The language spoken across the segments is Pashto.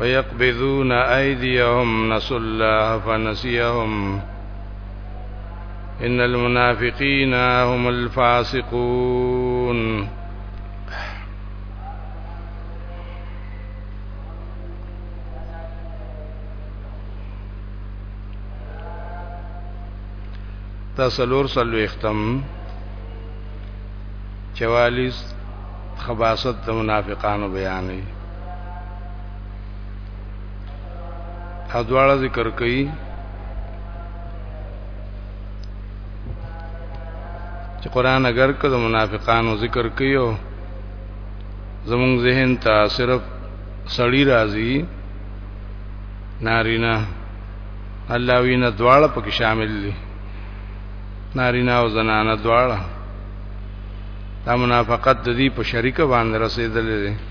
ويقبضون أيديهم نسوا الله فنسيهم إن المنافقين هم الفاسقون تسلور سلو اختم چوالیس خباست منافقانو بیانی ادواړه ذکر کړي چې قران اگر کله منافقانو ذکر کيو زموږ ذهن ته صرف سړی راځي نارینا الله وینا دواړه پکې شامل دي نارینا او زنانه دواړه دا منافقت د دې په شریکه باندې رسیدلې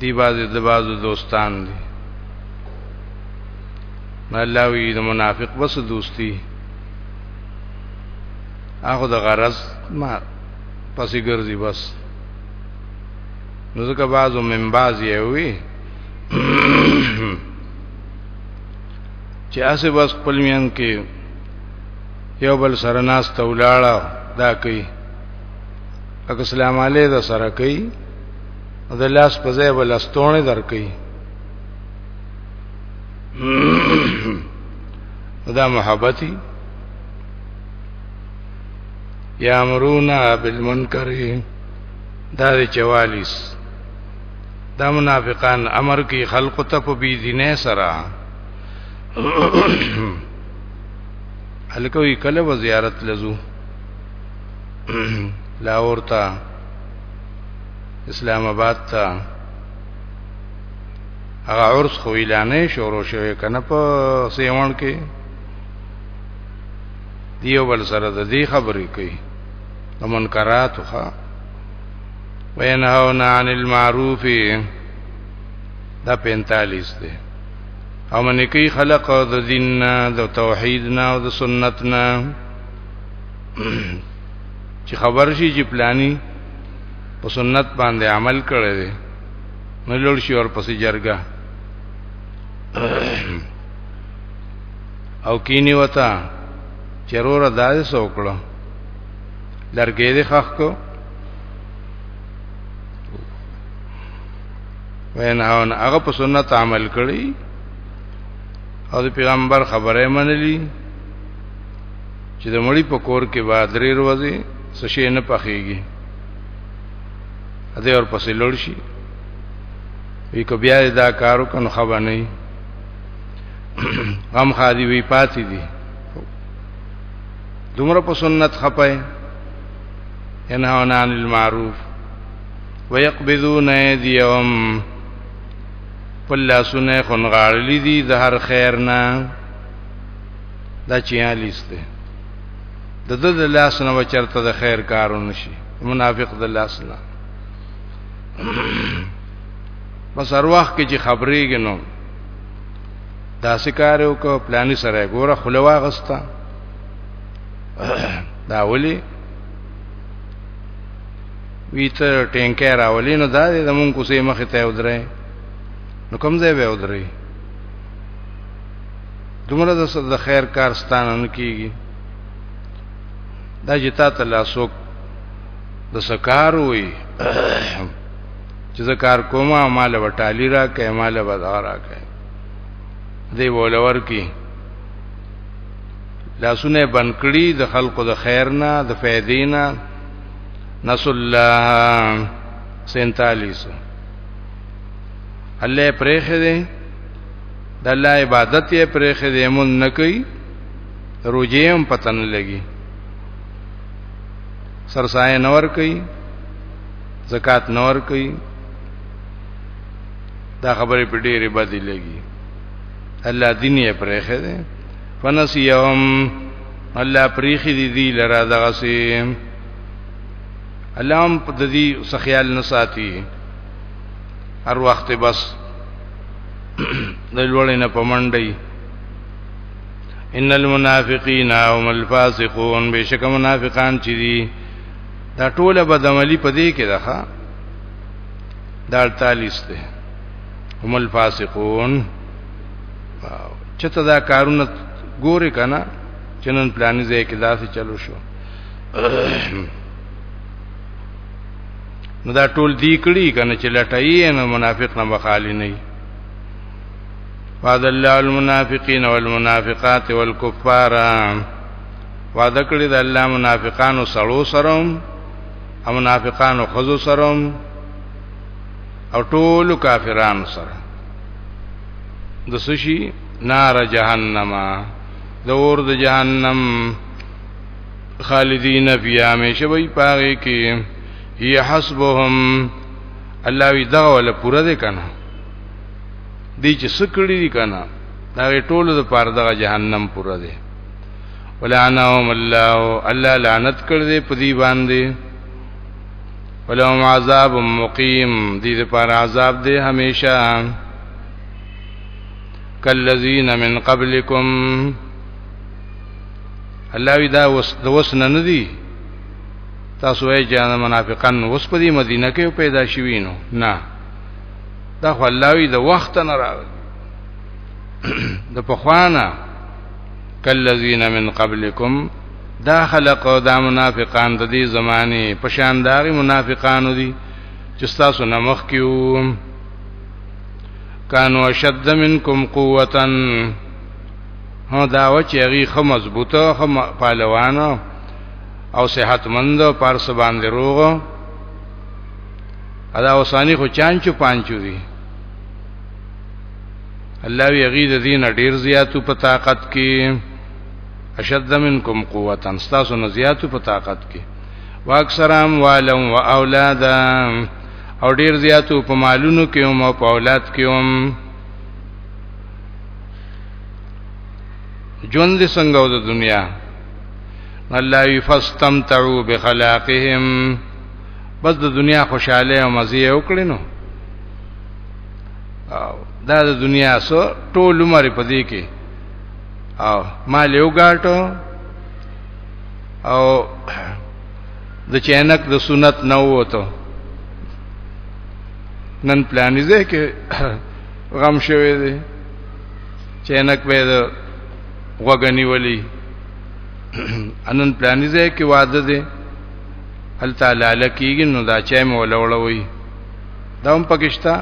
دی باز د باز دوستان دي الله وی د منافق بس دوستی هغه د غرض ما پسې ګرځي بس نو ځکه بعضو من بعض یې وی چې اسه بس خپل میان کې یو بل سره ناس تولاړه دا کوي اګه سلام علی دا سره کوي د لاس په ځای بل استونه درکې دا محبتي یامرونا بالمنکر دا د چوالیس دا منافقان امر کوي خلق ته په بی دینه سره الکوې کله و زیارت لزو لاهور ته اسلام آباد ته هغه عرس خو اعلانې شروع شوه کنه په سیوان کې دیو بل سره د دې خبرې کوي د منکراتو ښا وینهون عن المعروف دا 45 دی او من کوي خلق د دین د توحید نه او د سنت نه چې خبر شي چې پلاني په سنت باندې عمل کړی دی نو لور شي اور پسې جرګه او کینی وتا چرور داز سوکړه لرګې دې خخ کو ویناون هغه په سنت عمل کړی او د پیغمبر خبره منلی چې د مړی په کور کې به درې ورځې څه شي نه پخېږي اده اور پسې لړ شي وی کو بیا دا کارو کنو خبر نه غم خادي وی پاتې دي دومره په سنت خپای ينهون عن المعروف ويقبضون ايديهم پلا سنه خنغاړلی دي د هر خیر نه دا چیالیس دی د د د لاس نه وچرته د خیر کارونه شي منافق د لاس نه بس هر وخت کې چې خبرېږي نو دا سکار یو کو پلاني سره ګوره خلوا غستا دا ولي ویته ټینکه راولې نو دا د مونږ کوسې مخ ته ودرې نو کوم ځای به ودرې دومره د سر د خیر کار ستانه نه کیږي دا چې تا ته لاسوک د سکار وي چې زکار کومه مال وټالی را کې مال بدار را کې دی ولور کې لاسونه بنکړي د خلقو د خیر نه د فائدې نه نسل الله 47 الله پرېخه دي د الله عبادت یې پرې خدای مون نه کوي روجې هم پتن لګي سرسای نور کوي زکات نور کوي دا خبرې په ډېرې بدې لګي الله دین یې پرې خدای فنسیهم الله پریخي دي دي لرا دغه سي الله هم د دې سخیال نه ساتي هر وخت بس د لوړې نه پمنډي ان المنافقین هم الفاسقون بشک منافقان چې دي دا ټوله بدعملی په دې کې ده دا 48 ده هم الفاسقون چته دا کارونه ګوري کنه چنن پلان ځای کې داسې چلو شو نو دا ټول دی کړي کنه چې لټایي نو منافق نه بخالی نه وعد الله المنافقین والمنافقات والکفار وعده کړی د الله منافقانو سړو سروم او منافقانو خزو سروم او ټول کافرانو سره د سشي نار جهنم د اور د جهنم خالدین فی همیشه وی پاره کې هي حسبهم الله وی دا ولا پورا دې کنه دې چې سکړی دې کنه دا ټول د پاره د جهنم پورا دې ولعنهم الله الله لعنت کړ دې په دې باندې ولهم عذاب مقیم دې د پاره عذاب دې همیشه کلذین من قبلکم الله وی دا وس د وسنه ندی تاسو یې جان منافقان اوس په دې مدینه کې پیدا شوي نو نه دا خو الله وی د وخت نه راغلی د پخوانا کلذین من قبلکم دا خلق او دا منافقان د دې زمانه په شان داري منافقانو دي چې تاسو نه مخ کیو کانو شد منکم قوتا هو دا و چې هغه خو مضبوطه خو پهلوانو او صحت مند پارس باندې روغ ادا اوسانی خو چانچو پانچو دي الله وی غید دین ډیر زیاتو په طاقت کې اشد منکم قوتا استاسو نه زیاتو په طاقت کې واکثرام والم و اولادا او ډیر زیاتو په مالونو کې او په اولاد کې هم ژوند څنګه د دنیا الله یفستمتعوا بخلاقهم بس د دنیا خوشاله او مزه یو کړینو او دا د دنیا سو ټول عمر په دې کې او ما لیو ګاټو او د چینک د سنت نه وته نن پلانې ده کې غم شوي دي چینک به وګنی ولی انن پلان دې کې واده دې هل تعالی لکیږي نو دا چای مو لوړوي دا هم پکشتا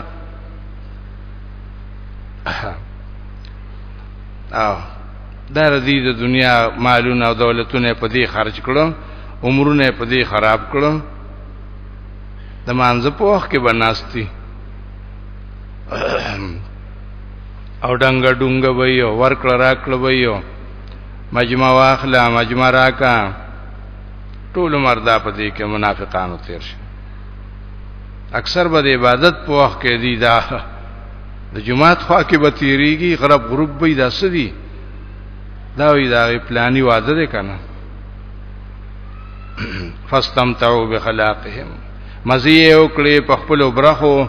او دا رضی د دنیا مالونه او دولتونه په دې خرج کړو عمرونه په دې خراب کړو د مانځ په وخت کې بناستی او ډنګ ډنګ ویو ورکړ راکړ ویو مجمع واخله مجمع راکا ټول مردا په دې کې منافقانو تیر شي اکثر به د عبادت په وخت کې دی دا د جمعات خوا کې به تیریږي غرب غروب به دا سدي دا وی دا پلاني واده ده کنه فاستمتعوا بخلاقهم مزي او کړي په خپل برخو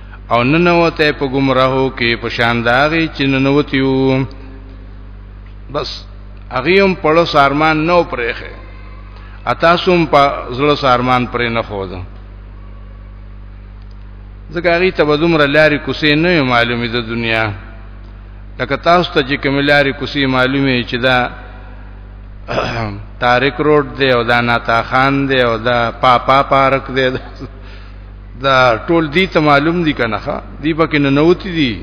او ننوته په گمراهو کې په شان داغي چې ننوتیو بس اغیوم په لو سارمان نو پرېخه اتاسوم په زړه سارمان پرې نه خود ځکه هغه ته بدومره لاري کوسې نه معلومې د دنیا لکه تاسو ته چې کوم لاري کوسې معلومې چې دا تاریک روډ دی او دا ناتا خان دی او دا پاپا پارک دی دا ټول دي ته معلوم دي کنه ښا دی پکې نه نوتی دي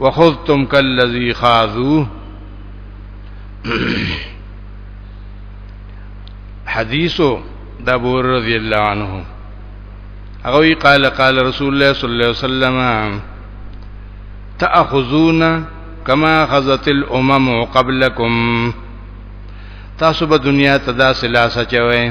وخذتم کلذي خاذو حدیثو د ابو رضی الله عنه هغه وی قال قال رسول الله صلی الله علیه وسلم تاخذون کما خذت الامم قبلکم تاسو به دنیا ته داسې لاس اچوئ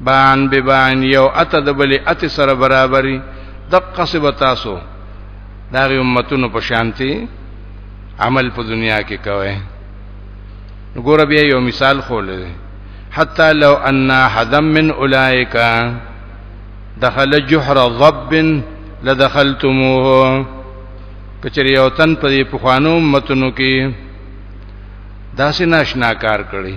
بان به بان یو اته د بلې اته سره برابرې د قصبه تاسو دا غي امتونو په شانتي عمل په دنیا کې کوي وګوره بیا یو مثال خولې حتا لو ان حدم من اولائک دخل جحر ضب لدخلتموه کچری یو تن په دې پخوانو امتونو کې داسې ناشنا کار کړی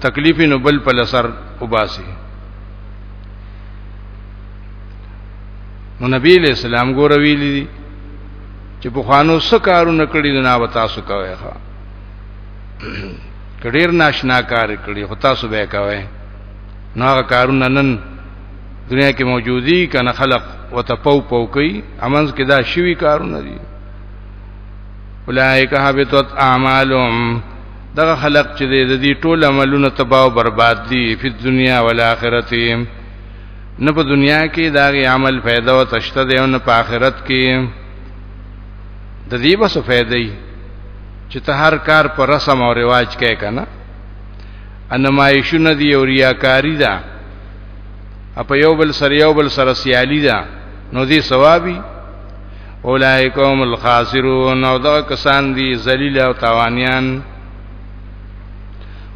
تکلیف نو بل په لسر وباسي نو نبی علیہ السلام ګور ویلی دي چې په خوانو سکارونه کړی د نا تاسو کوي ښا کډیر ناشنا کار کړی خو تاسو به کوي نو هغه کارونه نن دنیا کې موجودی کنه خلق وتپو پو کوي امنز کې دا شوی کارونه دي اولائک حبطت اعمالهم دغه خلق چې د دې ټول عملونه تباہ او برباد دي په دنیا او آخرت نه په دنیا کې دا غي عمل فائدہ او تشته دی او نه په آخرت کې د دې بس فائدې چې ته هر کار پر رسم او رواج کې کنه انمایشونه دی او ریاکاری ده اپ یو بل سره یو بل سره سیالی ده نو دې ثوابي اولائکم الخاسرون او دا کسان دي ذلیل او تاوانیان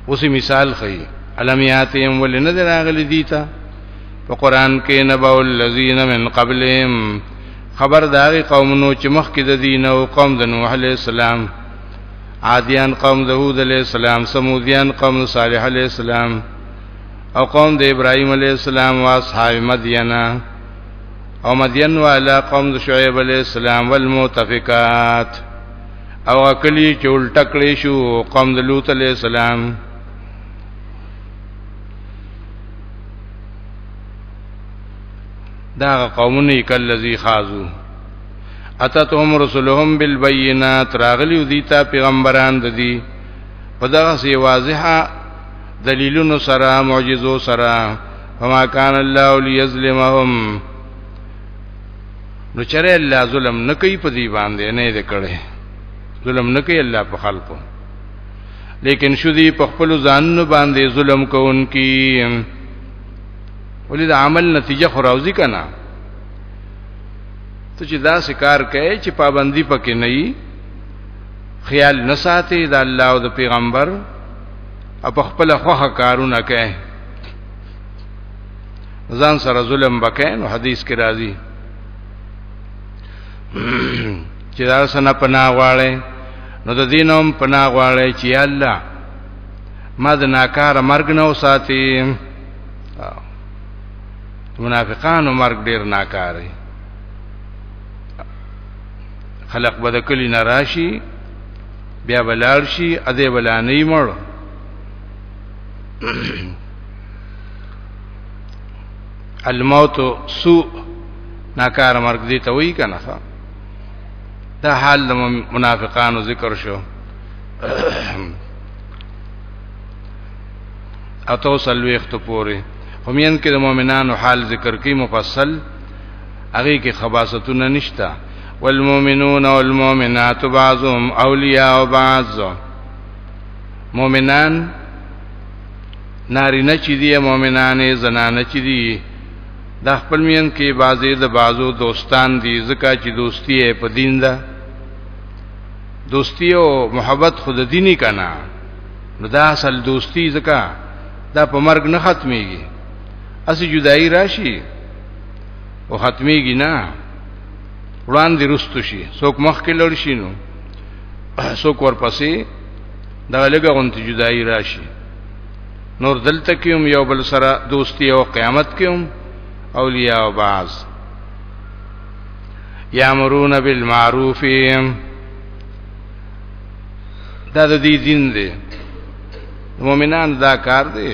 اوسې مثال خي علم یاتیم ول نه دراغلی دیتا په قران کې نبأ الذین من قبلهم خبر داغي قومونو چې مخکې د دین او قوم د نوح علی السلام عادیان قوم د هود علی السلام سمودیان قوم صالح علی السلام او قوم د ابراهیم علی السلام او اصحاب مدینه او مدین والا قوم د شعیب علی السلام والمؤتفقات او اکلی چې الټه کړی شو قوم د لوط علی السلام دا قومونه کلذي خازو اتتهم رسلهم بالبينات راغلی دی تا پیغمبران د دی په دغه سی واضحه دلیلونو سره معجزو سره فما كان الله ليظلمهم نو چرې الله ظلم نه کوي په دې باندې نه دې کړي ظلم نه کوي الله په خلقو لیکن شذي په خپل ځانونو باندې ظلم کوونکی ولې د عمل نتیجه خو راوځي کنه ته چې دا سکار کوي چې پابندي پکې نه وي خیال نه ساتي د الله او د پیغمبر او په خپل خوخه کارونه کوي ځان سره ظلم وکړي نو حدیث کې راځي چې دا سن پناه غواړي نو د دینوم پناه غواړي چې الله ما د ناکار مرګ نه وساتي منافقانو مرګ ډیر ناکاري خلق به د کلی ناراضي بیا بلال شي اده بلانې مړ الموت سوء ناکار مرګ دي ته وی کنه دا حال د منافقانو ذکر شو اتو سلويخت پوری همین کې د مؤمنانو حال ذکر کی مفصل هغه کې خباستونه نشتا والمؤمنون والمؤمنات بعضهم اولیاء بعض مؤمنان نارینه چې دي مؤمنانې زنانه چې دي د خپل مین کې بازي د بازو دوستان دي ځکه چې دوستي په دین ده دوستي او محبت خود دیني کنا نو دا اصل دوستي ځکه دا په مرګ نه ختميږي اسی جدائی راشي او ختميږي نه وړاندې رستو شي څوک مخ کې لړ شي نو څوک ورپسې دا لګه غونتی جدائی راشي نور دلته کېم یو بل سره دوستی او قیامت کېم اولیاء او بعض یامرون بالمعروف دا د دې دین دی مؤمنان دا کار دی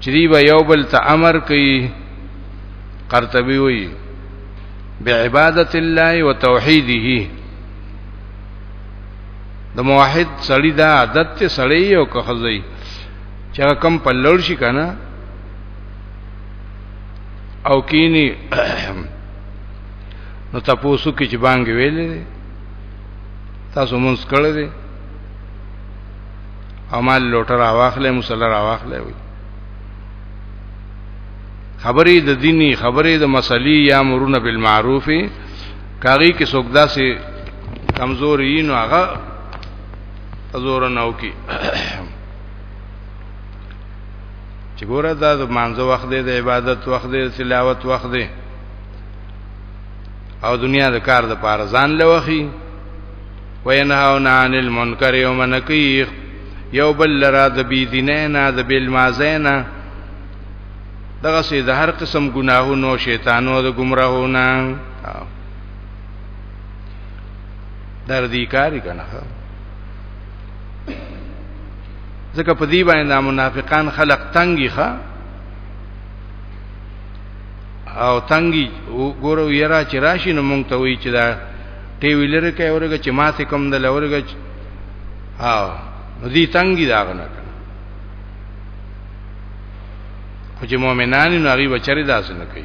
چې دی به یو بل ته امر کوي قرطبي وي بعبادت الله وتوحیده د موحد سړی دا عادت ته سړی یو که خزی چې کم په لړ شي کنه او کینی نو تاسو کې چې بانګ ویلې تاسو مونږ کړل دي امال لوټر اواخلې مصلی را واخلې وي خبرې د دینی خبرې د مسلې یا مرونه بالمعروفي کاغی کې څوک داسې کمزوري نو هغه زور نه وکي چې ګوره دا د مانزه وخت دی د عبادت وخت دی تلاوت وخت دی او دنیا د کار د پاره ځان لوخي وینهاون عن المنکر یوم نکیخ یو بل لرا د بی دینینا د بل مازینا دغه سي د هر قسم ګناهونو شیطانو د گمراهونو در دې کاری کنه ځکه په دې باندې منافقان خلق تنګي ښا او تنګي ګورو یرا چې راشي نو مونږ ته وی چې دا ټي ویلر کې اورګه چې ماته کوم د لورګه او نو دې تنګي دا غنه خو چې مؤمنان نو هغه بچری داس نه کوي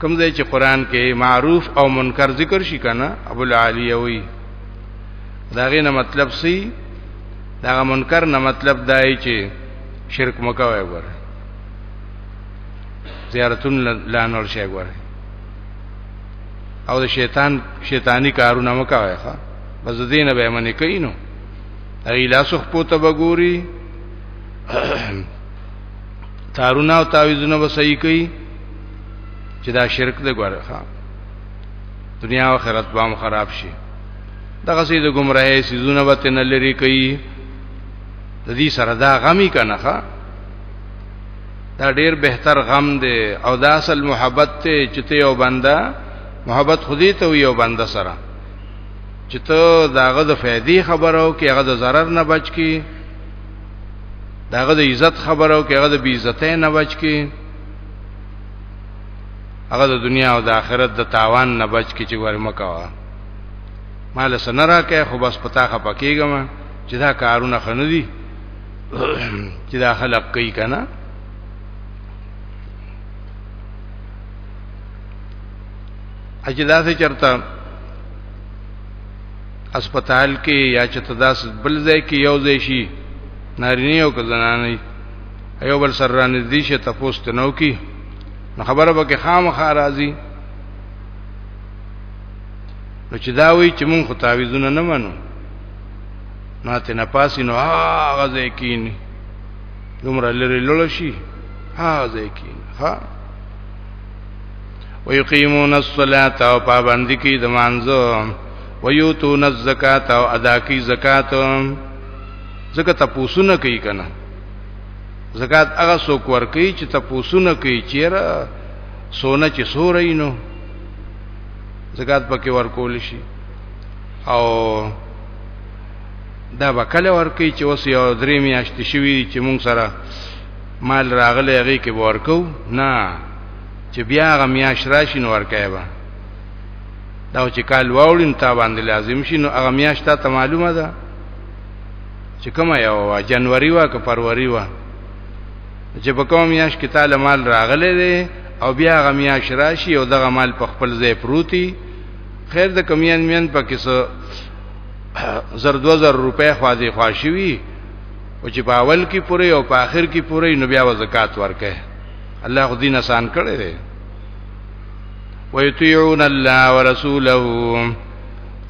کوم ځای چې قران کې معروف او منکر ذکر شي کنه ابو العالیه وی داغه نه مطلب سی داغه منکر نه مطلب دای چې شرک مکوي ور زیارتون لانور شي ور او د شیطان شیطانی کارونه مکوي ښا بس دین به منې کینو اغه لاسخ پوت بګوري تارونه او تعویذونه به صحیح کوي چې دا شرک دی ګوره دنیا او آخرت به خراب شي دغه سي د گمراهي سيزونه به تن لري کوي د دې سره دا غمي کنه دا ډیر بهتر غم دی او دا اصل محبت ته چته یو بنده محبت خودی ته یو بنده سره چې ته داغه د فائدې خبرو کې هغه د zarar نه بچ کی داغه د عزت خبره او کې هغه د بی عزتۍ نه بچ کی هغه د دنیا او د آخرت د تاوان نه بچ کی چې ورمه کاوه مال سنرا کې خو بس پتا خپه کیږم چې دا کارونه خندي چې دا خلق کوي کنه اجدا سے چرتا هسپتال کې یا چې تداس بل ځای کې یو ځای شي نارینه او زنانه یو بل سره رانه دي چې تاسو ته نو کی نو خبره به کې خامخا راځي نو چې دا وی چې مونږ خو تعویذونه نه منو ناته نه پاسې نو هغه ځای کینی دومره لري لول شي هغه ځای کینی ها ويقيمون الصلاه او پابند کی د مانځو ويوتون الزکات او ادا کوي زکات زکه تاسو نه کوي کنه زکات هغه څوک ور کوي چې تاسو نه کوي چیرې سونه چې سورې نو زکات پکې ور کول شي او دا وکاله ور کوي چې اوس یو درې میاشت شوی چې مونږ سره مال راغلی هغه کې ورکو نه چې بیا غمیاش راشي نو ورکای به دا چې کال واوړین تا باندې لازم شي نو هغه میاشت ته معلومه ده چې کومه یو وا جنوري وا که فروری وا چې په کوم میاش کې تعالی مال راغلي دي او بیا هغه میاش راشي او دغه مال په خپل ځای پروتي خیر د کمیان میان پکې سو زر 2000 روپے خوازي خواشوي او چې په اول کې پوره او په آخر کې پوره نو بیا زکات ورکه الله خو دین آسان کړی دی ويطيعون الله ورسوله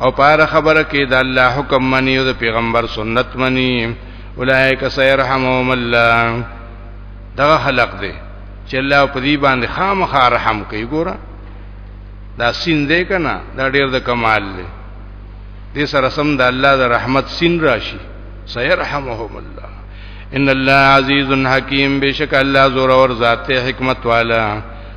او پار خبره کې د الله حکم مني او د پیغمبر سنت مني اولئک سيرحمهم الله دا خلق دی چې الله په دې باندې خامخا رحم کوي ګوره دا سین دی کنه دا ډیر د کمال دی دې سره سم د الله د رحمت سین راشي سيرحمهم الله ان الله عزيز حكيم بشك الله زور اور ذات حکمت والا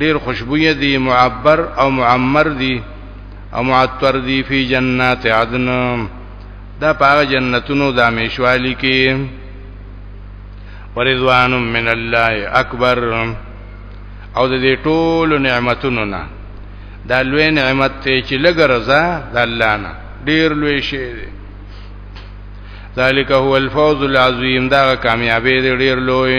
ډیر خوشبوې دي معبر او معمر دي او معطر دي فی جنات عدن دا پاغه جنتونو د همیشوالی کې ورضوان من الله اکبر او د دې ټول نعمتونو نه دا لوی نعمت ته چې لګ رضا د الله نه ډیر لوی شی دی ذالک هو الفوز العظیم دا کامیابی دی ډیر لوی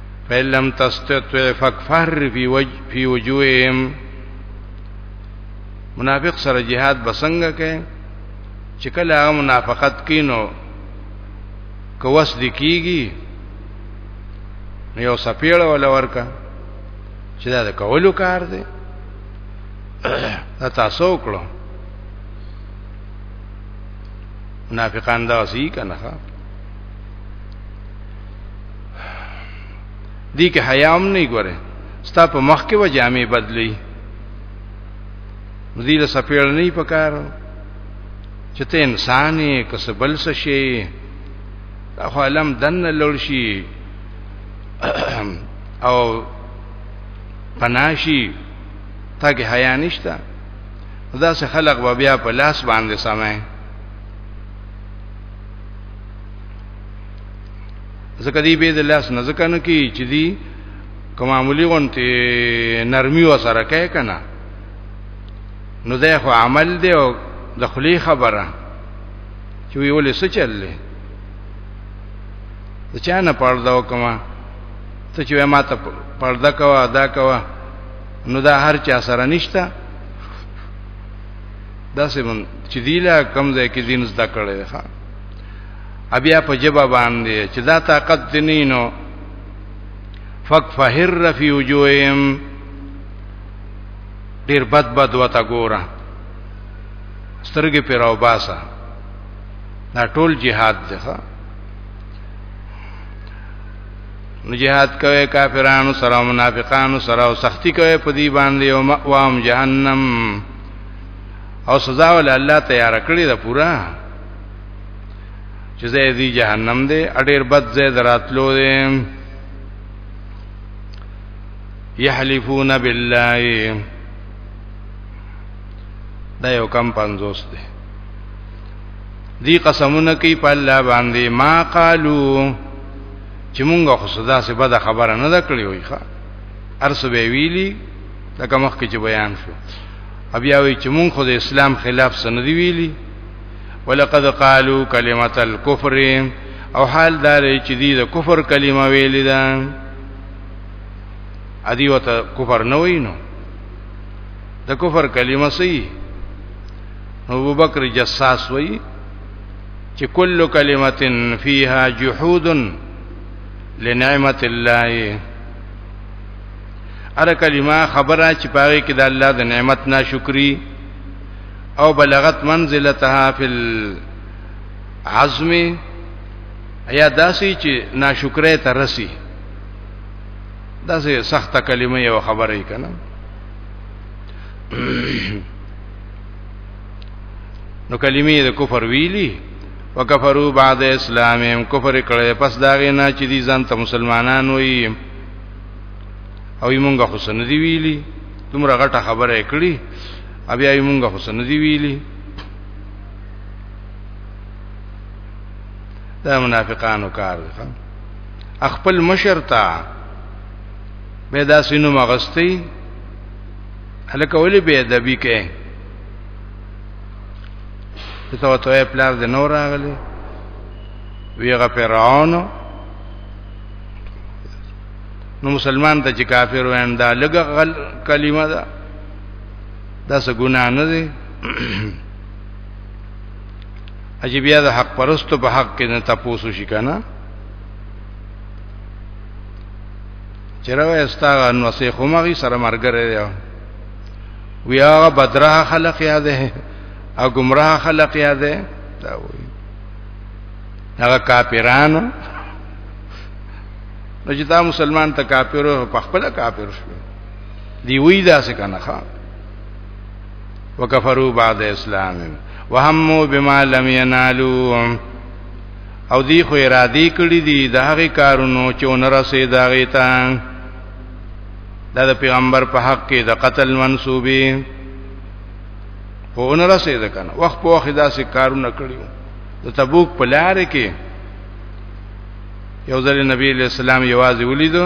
فإن لم تستطع فكفر في وجه في وجوههم منافق سره jihad بسنګ کې چې کله هغه منافقت کینو کوس د کیږي یو سپیړه ولا ورکا چې دا د کولو کار دی دا تاسو وکړو منافقان دا وسی کنه دی کې حیا هم نه ګوره ستا په مخ کې و جامې بدلی مدی له سپېړ نه پکار چې ته انسان یې کس بل څه شي خو علم دن لړ شي او پناشي تاکه حیا نشتا دا سه خلق و بیا په لاس باندې سمه ځکه دی به د لاس نه ځکه نه کی چې دی کومعمولی غونته نرمي وسره کوي کنه نو ده خو عمل دی او د خلی خبره چې وی ولې څه چل دی د چا نه پرده وکما ته چې ما ته پرده کوا ادا کوا نو دا هر چا سره نشته دا سیمن چې دی لا کم ځای کې دین زده کړی ښا ابیا په جبا باندې چې دا طاقت دینینو فکفهر فی وجوههم ډیر بد بد وتا ګوره سترګې پر او باسا دا ټول jihad دی ښا نو jihad کوي کافرانو سره او منافقانو سره او سختی کوي په دې باندې او مقوام جهنم او سزا ول الله تیار کړی دا پورا چې زه دې جهنم دې اډیر بد زه دراتلو دې یحلفون بالله دا یو کم 50 دی دی قسمونه کوي په الله باندې ما قالو چې مونږ خو صدا سه بده خبره نه دکړې وي ښا ارس به ویلي دا کومخ کې چې بیان شو بیا وی چې مونږ خو د اسلام خلاف سندې ویلي ولقد قالو کلمت الكفر او حال دار چې دی د کفر کلمه ویلې ده ادي وته کفر نه وینو د کفر کلمه سي ابو بکر جساس وی چې کل کلمت فیها جحود لنعمت الله اره کلمه خبره چې پاره کې د الله د نعمت ناشکری او بلغت منزلتها فی العزم یا داسی چې ناشکرې ته رسی داسې سخته کلمه یو خبره یې کنه نو کلمې د کفر ویلی وکفروا بعد اسلامهم کفر کړي پس داغه نه چې دي ځان ته مسلمانان وي او یې مونږه حسن دی ویلی تمره غټه خبره کړي بیا یې مونږه حسن دی ویلی دا منافقانو کار دی خپل مشر ته به دا سينو مغستی هلکه ولې به ادبي کې ته وته پلار د نور راغلی ویغه فرعون نو مسلمان ته چې کافر ویندا لګ غل کلمه ده دا څه ګناه نه دی اجي بیا د حق پرستو په حق کې نه تاسو شي کنه چروا استاغه نو سه خمغي سره مرګره دی ویا بدره خلق یاده او گمراه خلق یاده دا وی هغه کافرانو نو چې دا مسلمان ته کافر په خپل کافر شو دی وی دا څه کنه ښا وکفروا بعد اسلام وهموا بما لم ينالوا او دی خو ارادي کړی دی د هغه کارونو چې ون رسید هغه ته دا د پیغمبر په حق کې د قتل منسوبي خو ون رسید کنه وخت په وخت داسې کارونه کړیو د تبوک په لار کې یو ځل نبی اسلام یوازې ولیدو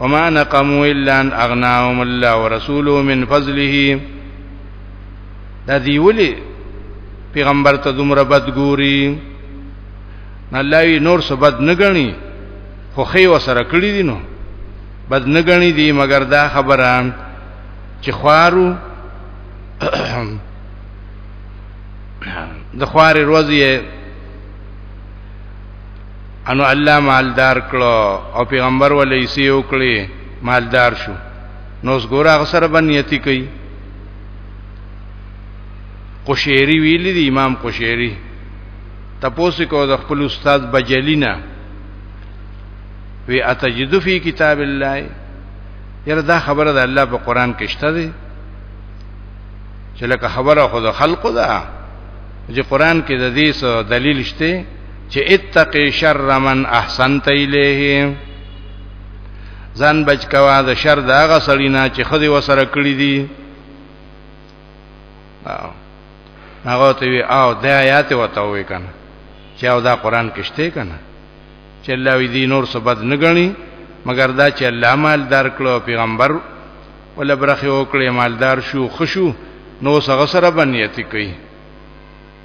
وما نقموا الا ان اغناهم الله ورسوله من فضله دا دی ولی پیغمبر ته دومره بد ګوري الله نور څه بد نه غني خو خي وسره کړی دي نو بد نه غني دي مګر دا خبره چې خوارو د خوارې روزي انو الله مالدار کړو او پیغمبر ولې سی وکړي مالدار شو نو ګوره غسر بنیتی کوي قشيري ویل دي امام قشيري تپوس کو د خپل استاد بجلینا وی اتجد فی کتاب الله یره دا خبره د الله په قران کې شته دي چې لکه خبره خو د خلقو ده چې قران کې د دې دلیل شته چې اتقي شر من احسنت الیه ځان بچ کوا د شر دا غ سړینا چې خدي وسره کړی دي هغه ته وی او د آیات وته وی کنه چې او دا قران کې شته کنه چې الله وی دي نور څه بد نه غني مګر دا چې الله مال دار کړو پیغمبر ولا برخه وکړي مالدار شو خوشو نو سغه سره بنیتی کوي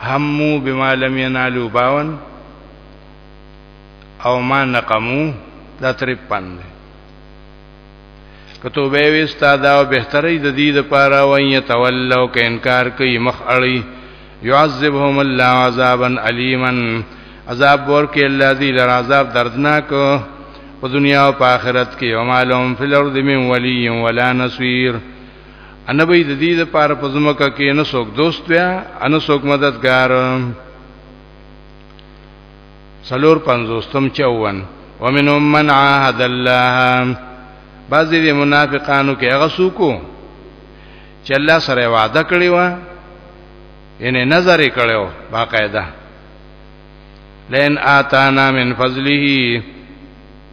همو بما لم ينالو باون او ما نقمو دا ترپ پاندې کته به وستا دا بهتري د دې لپاره وای يتولو ک انکار کوي مخ اړي يعذبهم الله عذابا اليما عذاب ورکه الله دې لر عذاب دردناک په دنیا او په آخرت کې ومالهم فی الارض من ولی ولا نصير ان به د دې لپاره په زمکه کې نه څوک دوست بیا ان څوک مددگار سلور پنځوستم چوون ومنهم من عاهد الله بعضی د منافقانو کې هغه څوک چې الله سره وعده کړی و یعنی نظر یې کړو باقاعده لئن آتانا من فضله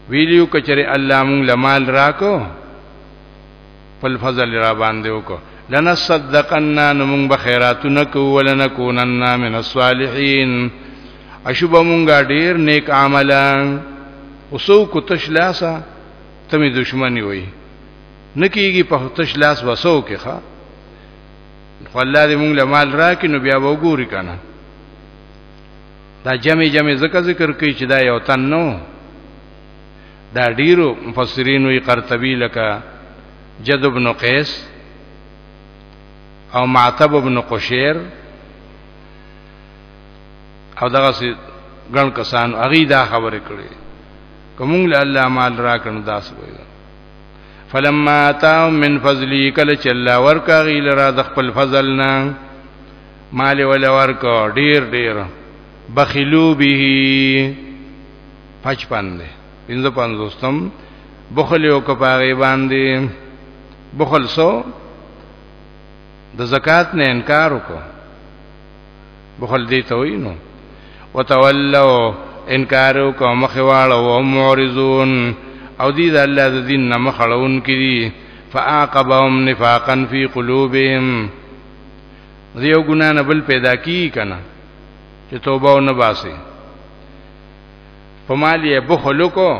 ویلیو کچره الله مون لمال راکو خپل فضل را باندې وکړو لنصدقنا نو مونږ به خیراتونه کوو ولنکوننا من الصالحین اشوب مونږه ډیر نیک عملا اوسو کو تشلاسا تمه دشمنی وای نکیږي په تشلاس وسو کې ښا خو الله دې مونږ له مال راکې نو بیا وګوري کنه دا جمع جمع ذکر ذکر کوي چې دا یو تن نو دا ډیرو مفسرین وی قرطبی لکه جد ابن قیس او معتب ابن قشیر او دغه سي ګڼ کسان اغي دا خبره کړي کوم له الله مال را کنه داس وي فلما تا من فضلی کل چلا ورکا غیل را د خپل فضلنا مال ول ورکا ډیر ډیر بخلو به 55 دی 55 تم بخل یو کپاغي باندې بخل سو د زکات نه انکار وکړو بخل دی ته وینو وتولوا انکار وکړو مخواړه او معرضون او دې د الله د دین نه مخړون کړي فاعقبهم نفاقا فی قلوبهم دیو ګنا نه بل پیدا کی کنه چې توبه و نه باسي په مال یې بخل کو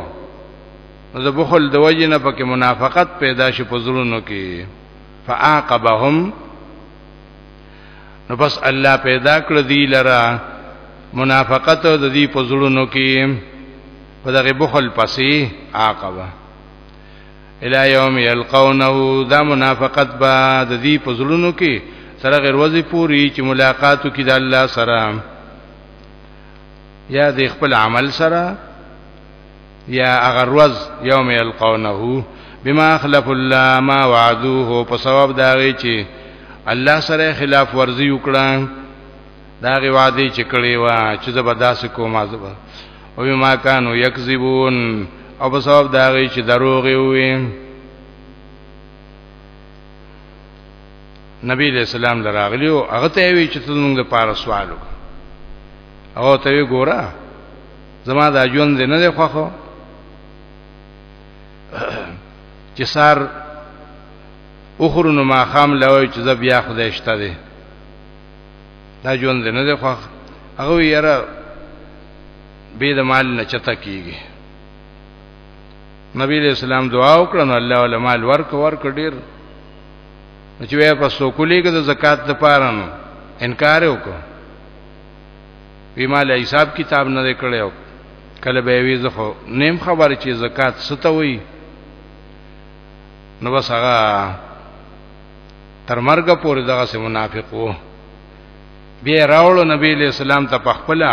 نو د بخل د وجې نه پکې منافقت پیدا شي په زړونو کې فعاقبهم نو بس الله پیدا کړ دی لرا منافقت د دې په زړونو کې په دغه بخل پسې عاقبه الى يوم يلقونه دا منافقت با د دې په زړونو کې سره غیر وځي پوری چې ملاقاتو کې د الله سره یا د خپل عمل سره یا اغروز یوم یلقونه بما خلف الله ما وعدوه په سبب دا وی چې الله سره خلاف ورزي وکړه دا غي وعده چې کړی و چې زبردست کومه زبر او بما كانوا يكذبون او په سبب دا غي چې دروغ وي نبی علیہ السلام لراغلی او هغه ته وی چې تاسو د پاره سوال وکړه او ته وی ګوره زما د ژوند نه دی خوخه چې سار اخر نو ما خام لوي چې زب یا خدای شته دی دا ژوند نه دی خوخه هغه یې را به د مال نه چته کیږي نبی علیہ السلام دعا وکړه نو الله ولا مال ورک ورک ډیر چې وې په سوکولې کې د زکات د پاره نو انکار وکړ وی مال حساب کتاب نه کړو کله به وی زه نیم خبر چې زکات ستوي نو بس هغه تر مرګ پورې دغه سه منافق وو بیا راول نبی علیہ السلام ته پخپلا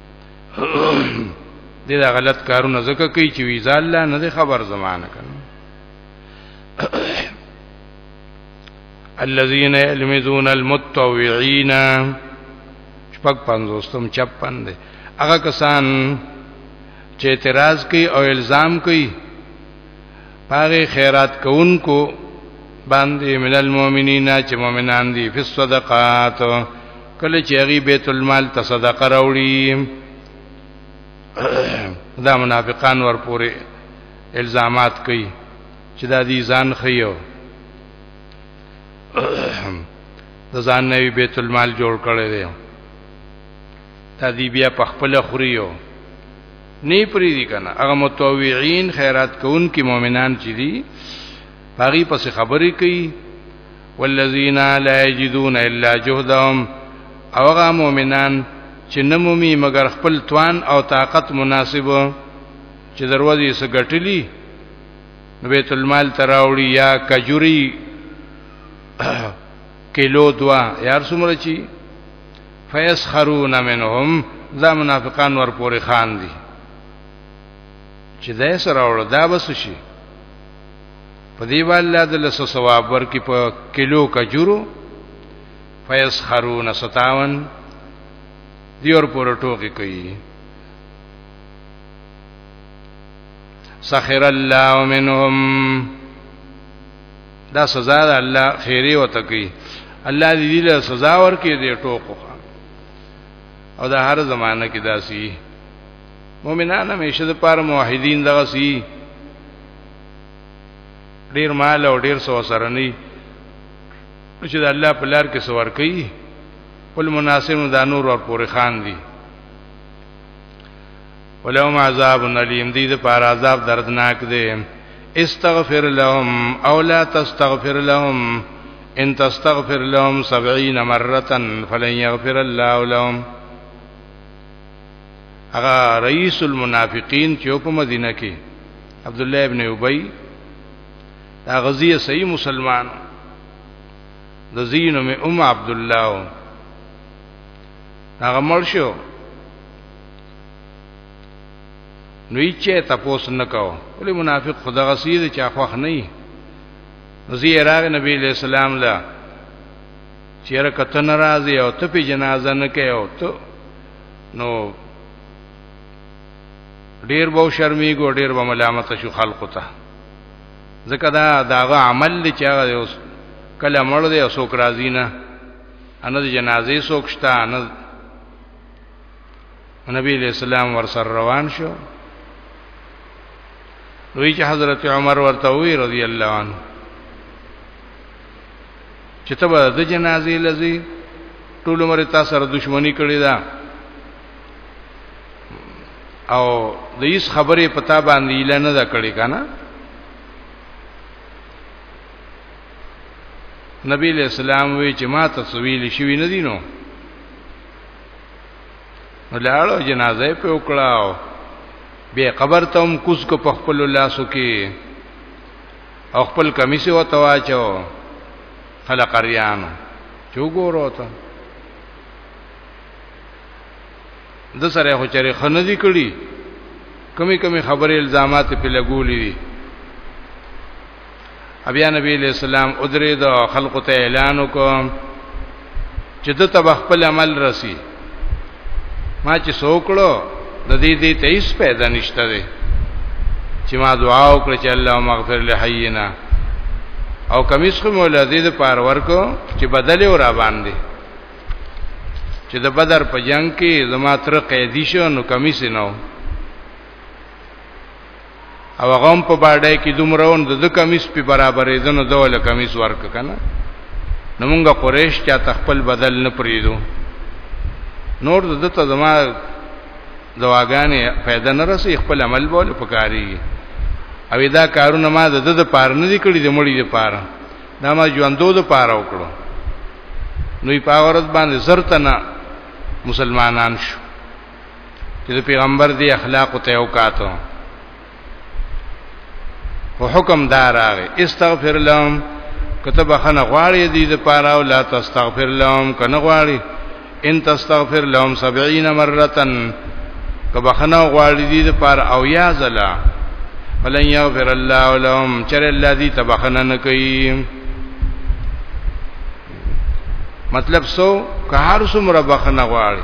دې دا غلط کارونه زکه کوي چې وی ځال لا نه خبر زمانه کړي الذين يلمزون المتطوعين شپږ پنځوستم 56 دی هغه کسان چې اعتراض کوي او الزام کوي پاره خیرات کوونکو باندې من المؤمنین چې مؤمنان دي په صدقات کله چې هغه بیت المال ته صدقه راوړي دا منافقان ورپورې الزامات کوي چې دا دي ځان خيو د ځان نوی بیت المال جوړ کړی دی دا دی بیا په خپل خوريو نه پری دي کنه هغه متوعين خیرات کون کی مؤمنان چي دي باغی پس خبرې کوي والذین لا یجدون الا جهدهم او هغه مؤمنان چې نمومي مگر خپل توان او طاقت مناسب چې دروازې سګټلی نو بیت المال تراوړي یا کجوري کیلو دوا یار سمره چی فیسخرون منهم دا منافقان ور پورې خان دي چې دا سره وړو دا بس شي په دی والله د لسو ثواب ورکی په کیلو کجورو فیسخرون ستاون دیور پر ټوکی کوي سخر الله منهم دا سزا ده الله خیره وته کوي الله دې له سزا ورکړي دې ټوکو او دا هر زمانہ کې داسي مؤمنان همیشه د پاره موحدین دغه سي ډیر مال او ډیر سو سره نه چې د الله په لار کې سوار کوي ول مناسب دا نور ور پورې خان دي ولهم عذاب الیم دې لپاره عذاب دردناک دی استغفر لهم او لا تستغفر لهم ان تستغفر لهم 70 مره فلن يغفر الله لهم هغه رئیس المنافقین چې په مدینه کې عبد الله ابن ابی دا غزی صحیح مسلمان د زینو می ام عبد الله هغه مرشو نو یې چې تاسو نه کاو ولې منافق خدا غسی دي چې خوښ نه وي زی راغ نبی علیہ السلام لا چیر کته ناراضی او ته په جنازه نه کې او ته نو ډیر به شرمې ګو ډیر به ملامت شو خلق ته ځکه دا داغه عمل دی چې هغه اوس کله مړ دی او څوک راضی نه ان د جنازې څوک شته نه نبی علیہ السلام ورسر روان شو نوې چې حضرت عمر ورته وی رضی الله عنه چې ته به د جنازې لذي ټول عمر تاسو سره دښمنی کړی دا او د هیڅ خبرې پتا باندې اله نه دا کړی کنه نبی علیہ السلام وی چې ما ته سویل شوی نه دینو نو لاړو جنازه په وکړاو به قبر ته هم کوس کو په خپل لاسو کې او خپل کمیسه وته واچو خلق ریانو چوغورو ته د سره خو چرې خندې کړي کمی کمی خبرې الزامات په لګولې دي ابیا نبی علیہ السلام ادری د خلق ته اعلان وکړ چې د تب خپل عمل رسی ما چې سوکړو د دې دې ته هیڅ پیدا نشته دی چې ما دعا وکړه چې الله مغفر له حینا او کمیس خو مولا دې د پار ورکو چې بدل او را باندې چې د بدر په جنگ کې زما تر قیدی شو نو کمیس نه او هغه هم په باډای کې دومره ون د کمیس په برابرې دنو دوله کمیس ورک کنه نو موږ قریش چا تخپل بدل نه پریدو نور د ته زما دواګانې پیدا نه رسي خپل عمل بوله پکاري او دا کارونه ما د د پار نه دي کړی د مړي د پار دا ما ژوندو د پار وکړو نو په اورز باندې زرتنه مسلمانان شو چې د پیغمبر دی اخلاق ته یو کاتو او حکم دار راغی استغفر لهم کتب خنه غواړي دې د پاره او لا تستغفر لهم کنه غواړي ان تستغفر لهم 70 مرتن کبه خنه غواړي دې د پاره او یا زلا فلن یغفر الله لهم چر الذی تبخنه نه کوي مطلب سو که هر څومره بخنه غواړي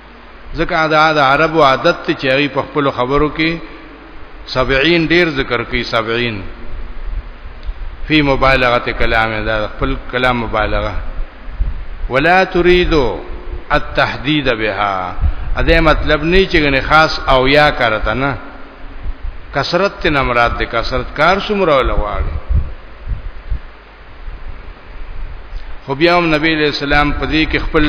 ځکه دا د عربو عادت ته چې هغه په خپل خبرو کې 70 ډیر ذکر کوي 70 فی مبالغه کلام دا خپل کلام مبالغه ولا تريدو التحديد بها اده مطلب نه چې غني خاص او یا کرتا نه کثرت ته مراد ده کثرت کار سمره لغواړي خو بیا هم نبی علیہ السلام په دې کې خپل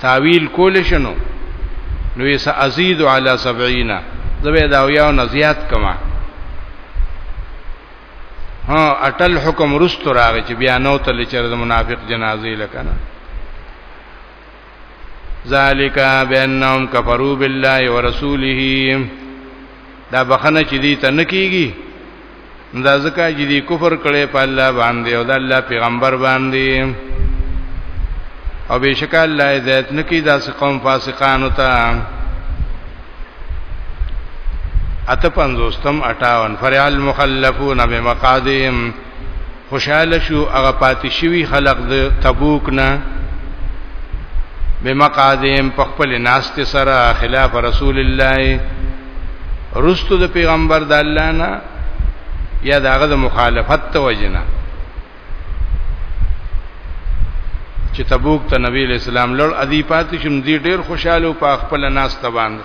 تعویل کول شنو نو یې سازید علی 70 زبې دا یو نزیات کما ها اٹل حکم رست راغی چې بیا نو تل چر د منافق جنازې لکنه ذالک بانهم کفروا بالله ورسوله دا بخنه چې دي تنکیږي دا ځکه چې دی کفر کړي په الله باندې او د الله پیغمبر باندې او بشک الله هدایت نکي داس قوم فاسقان ته اته پنځوستم 58 فرع المخلفون بمقادهم خوشاله شو هغه پاتې شوی خلق د تبوک نه بمقادم په خپل ناست سره خلاف رسول الله رستو د پیغمبر د الله نه یا داغه د مخالفت توجنه چې تبوک ته نبی اسلام لړ ادی پاتې شم دی ډیر خوشاله په خپل ناس ته باندې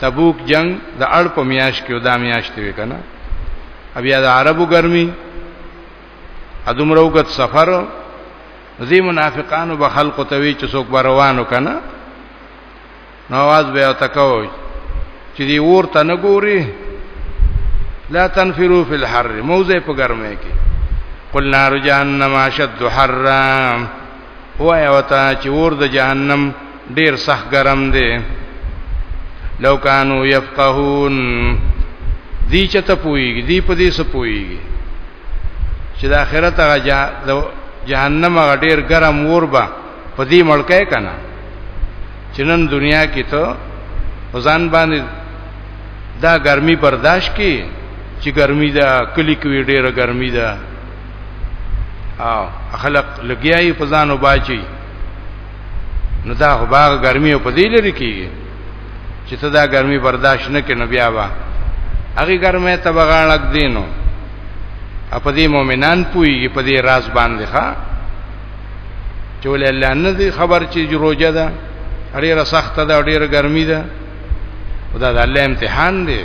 تبوک جنگ د اړ په میاش کې او دا میاش ته وکنه بیا د عربو ګرمي ادمره وګت سفر زی منافقانو به خلق توی چې څوک روانو کنه نو आवाज به او تکوي چې دی ور ته نه ګوري لا تنفروا فی الحر موزه په ګرمه کې قل نار جهنم اشد حرام وای او تا چې ور د جهنم ډیر سخت ګرم دی لو کانو یفقهون دی چې ته پويږي دی په دې څه پويږي چې د آخرت هغه جهنم هغه ډیر ګرم ور به په دې ملکه کنا چې نن دنیا کې ته ځان باندې دا ګرمي برداشت کی چې ګرمي دا کلی کوي ډیره ګرمي ده او خلق لګیاي په ځانو باچی نو دا خو باغ ګرمي په دې لري کیږي چې ته دا ګرمي برداشت نه کې نو بیا وا هغه ګرمه ته بغاړک دینو په دې مؤمنان پوي په دې راز باندې ښا چول الله نه دي خبر چې روزه ده ډیره سخته ده ډیره ګرمي ده دا د الله امتحان دی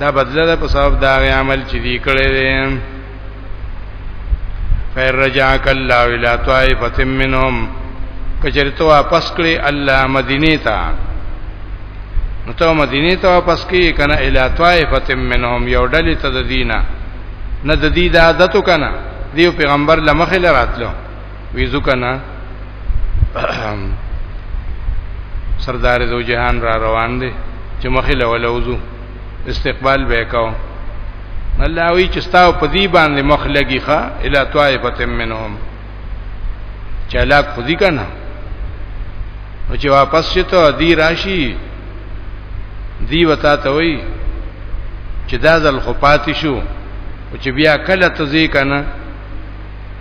دا بدله ده په سبب دا غي عمل چې دی کړی دی فیر رجاک الله الى طائفه منهم کچرته واپس کړی الله مدینه ته نو ته مدینه ته واپس کی کنه الی طائفه منهم یو ډلې ته د دینه نه د دې د عادتو کنه دیو پیغمبر لمخې لراتلو ویزو کنا سردار دو جهان را روان دي چې مخې له ولوزو استقبال وکاو الله وی چې تاسو په دې باندې مخ لګی ښا الی طائفه منهم چلاک خودی کنا نو چې واپس شته دی راشي دی وتا ته وی چې دا ځل خو پاتې شو او چې بیا کله ته ځې کنه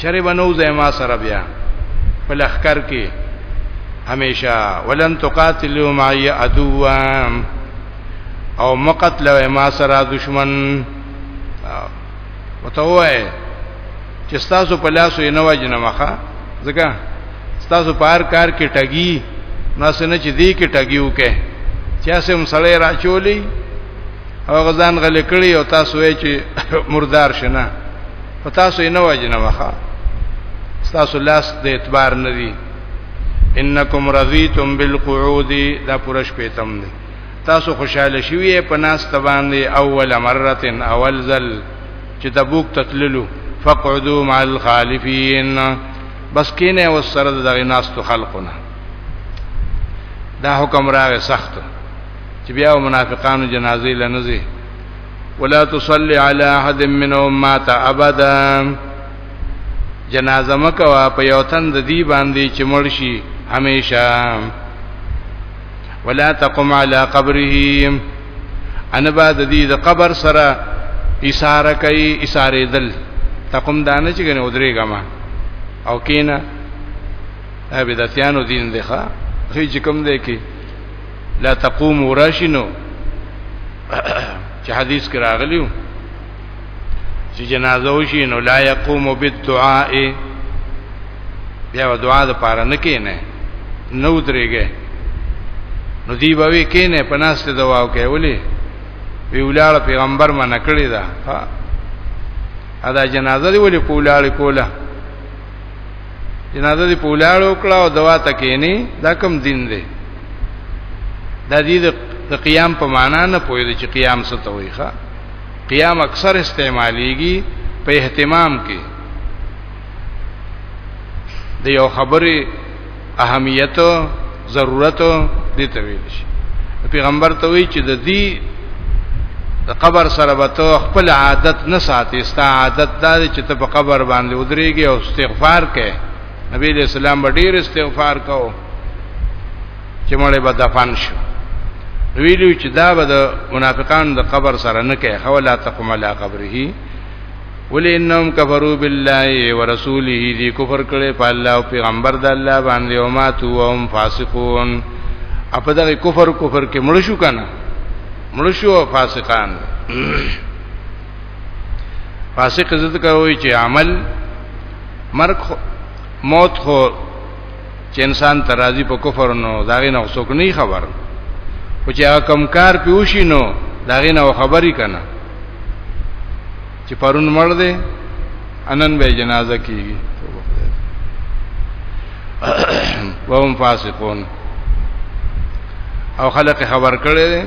چرې بنو زما سره بیا په لخر کې همیشه ولن تقاتلوا معي عدوا او مقتل ما سره دشمن وتوای چې تاسو په لاسو یې نه وجنه مخه ځکه تاسو په هر کار کې ټګي ناسنه چې دی کې ټګي وکه چې اسم سړی راچولی او غزان غلې کړی او تاسو یې چې مردار شنه په تاسو یې نه وجنه وخه تاسو لاس د اعتبار نه دی انکم رضیتم بالقعود دا پرش پیتم دی تاسو خوشاله شوی په ناس باندې اول مرتين اول ذل چې تبوک تتللو فقعدوا مع الخالفين بس کینه وسره دغه ناس تو خلقونه دا حکم راغی سخت چې بیا منافقانو جنازې لنځي ولا تصلي على احد منهم مات ابدا جنازه مکوا په یو تن د دی باندې چې مړ شي همیشه ولا تقم على قبره ان بعد دې د قبر سره اشاره کوي اشاره دل تقم دانه چې کنه ودرېګه ما او کینا ابي دتیانو دین دی ښا هیڅ کوم دی کې لا تقوم وراشنو چې حدیث کې راغلیو چې جنازه وشي نو لا يقوم بالدعاء بیا دعا د پاره نه کینه نو درېږي نو دی به وی کینه پناست دعا کوي ولي وی ولاړ پیغمبر ما نکړی دا ها ادا جنازه دی ولي کولاړ کولا جنازه دی په ولار وکړه او دوا تکینی دا کم دین دی د دې د قیام په معنا نه پوي د چې قیام څه ته وایي ښا قیام اکثر استعماليږي په اهتمام کې د یو خبرې اهمیت ضرورت دي ته ویل شي پیغمبر ته وی چې د دې د قبر سره به ته خپل عادت نه ساتي ستا عادت دا دی چې ته په قبر باندې ودرېږي او استغفار کوي نبی دې اسلام به ډیر استغفار کو چې مړې به دفن شو ویلو چې دا به د منافقان د قبر سره نه کوي حوالا تقم علی قبره ولې انهم کفروا بالله ورسوله دې کفر کړي په الله او پیغمبر د الله باندې او ماتو او هم فاسقون اپ دغه کفر کفر کې مړ شو کنه مړ شو او فاسقان فاسق عزت کوي چې عمل مرګ موت خو چې انسان ته راضي په کفر نو داغه نه څوک نه خبر خو چې هغه کم کار پیوشي نو داغه نه خبري کنه چې پرون مړ دی انن به جنازه کیږي وهم فاسقون او خلق خبر کړي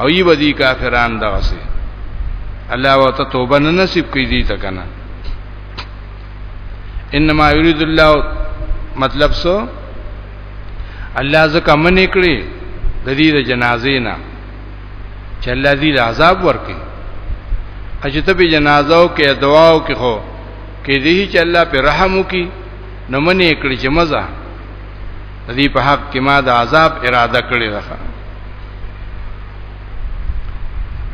او ای بدی کافران دغه سي الله وته توبه نه نصیب کوي دي ته کنه انما یرید الله مطلب سو الله زکه من کړی د دې د جنازې نه چې الله دې عذاب ورکړي اجته به جنازو کې دعاو کې خو کې دې چې الله په رحم وکي نو من کړی چې مزه د دې په حق کې ما د عذاب اراده کړې ده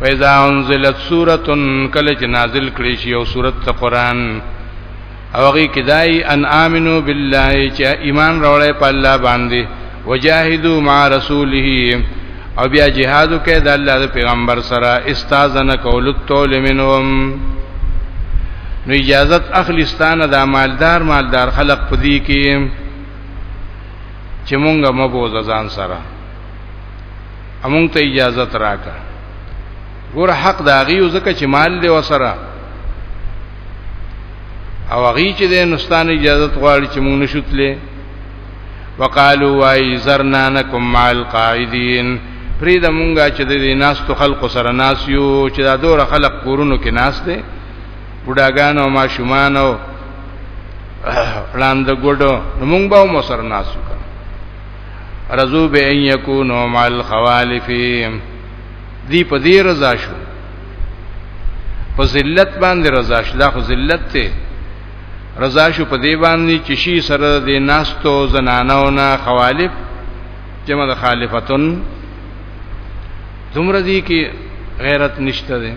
فإذا أنزلت سورة کله چې نازل کړي شي او سورۃ قرآن او هغه کې دای ان امنو بالله چې ایمان راوړې په الله باندې وجاهدوا مع رسوله او بیا جهاد وکړه د الله د پیغمبر سره استاذنه کول تول منهم نو اجازت اخلستانه د مالدار مالدار خلق پدی کې چې مونږه مبوز ځان سره امون ته اجازه تراکا ګور حق دا غي زکه چې مال دی وسره او غي چې د نستان اجازه غواړي چې مونږ نشوتلې وقالو وای زرنا نکم مع القاعدين پرې د مونږه چې د ناس تو خلق سره ناس یو چې دا دوره خلق کورونو کې ناس دي بډاګان او ماشومان او لاند ګډو موږ به مو سره ناسو رضو به ان یکونو مال خوالفین دی په دې رضا شو په ذلت باندې رضا شو دا خو ذلت ته رضا شو په دې باندې چې شي سره د ناستو زنانو نه خوالف جمع د خالفتن دومره دي کې غیرت نشته دي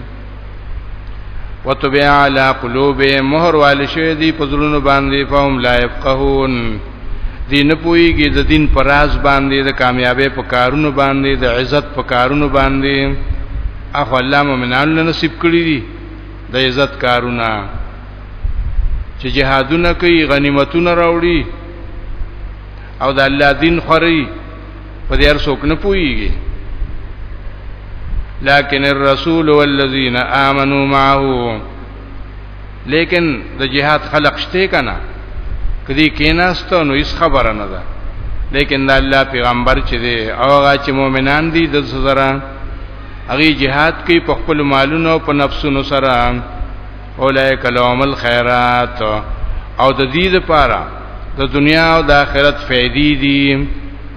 وتبع على قلوبهم مهر والشه دي پزړونو باندې فهم لا يفقهون دي نه پويږي د دین پر راز باندې د کامیابی په کارونو باندې د عزت په کارونو باندې اخو الله مومنان له نصیب کړی دي د عزت کارونه چې جهادونه کوي غنیمتونه راوړي او د الله دین خوري په دې هر څوک نه پويږي لكن الرسول والذين آمنوا معه لیکن د جهاد خلق شته کنه کدی کیناستو نو هیڅ خبره نه ده لیکن د الله پیغمبر چې دی او هغه چې مؤمنان دي د سره هغه جهاد کوي په خپل مالونو او په نفسونو سره اولئک لهم الخيرات او د دې لپاره د دنیا او د آخرت فائدې دي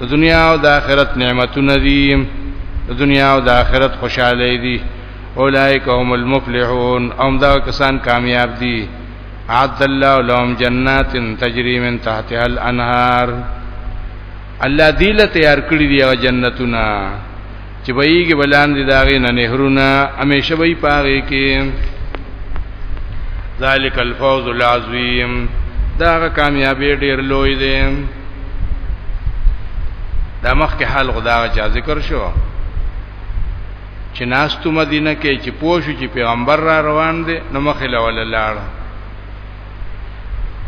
د دنیا او د آخرت نعمتونه دي د دنیا او د آخرت خوشاله دي اولئک هم المفلحون هم دا کسان کامیاب دي عد الله لهم جنات تجري من تحتها الانهار الله دې له تیار کړی دی جنتونه چې بهيږي بلاندې داغې نه نهرونه همیشه به پاره کې ذالک الفوز العظیم دا کامیابی ډیر لوی دی دا مخکې حال غدا چا ذکر شو چې ناستو مدینه کې چې پوښو چې پیغمبر را روان دي نو مخې لول لاړ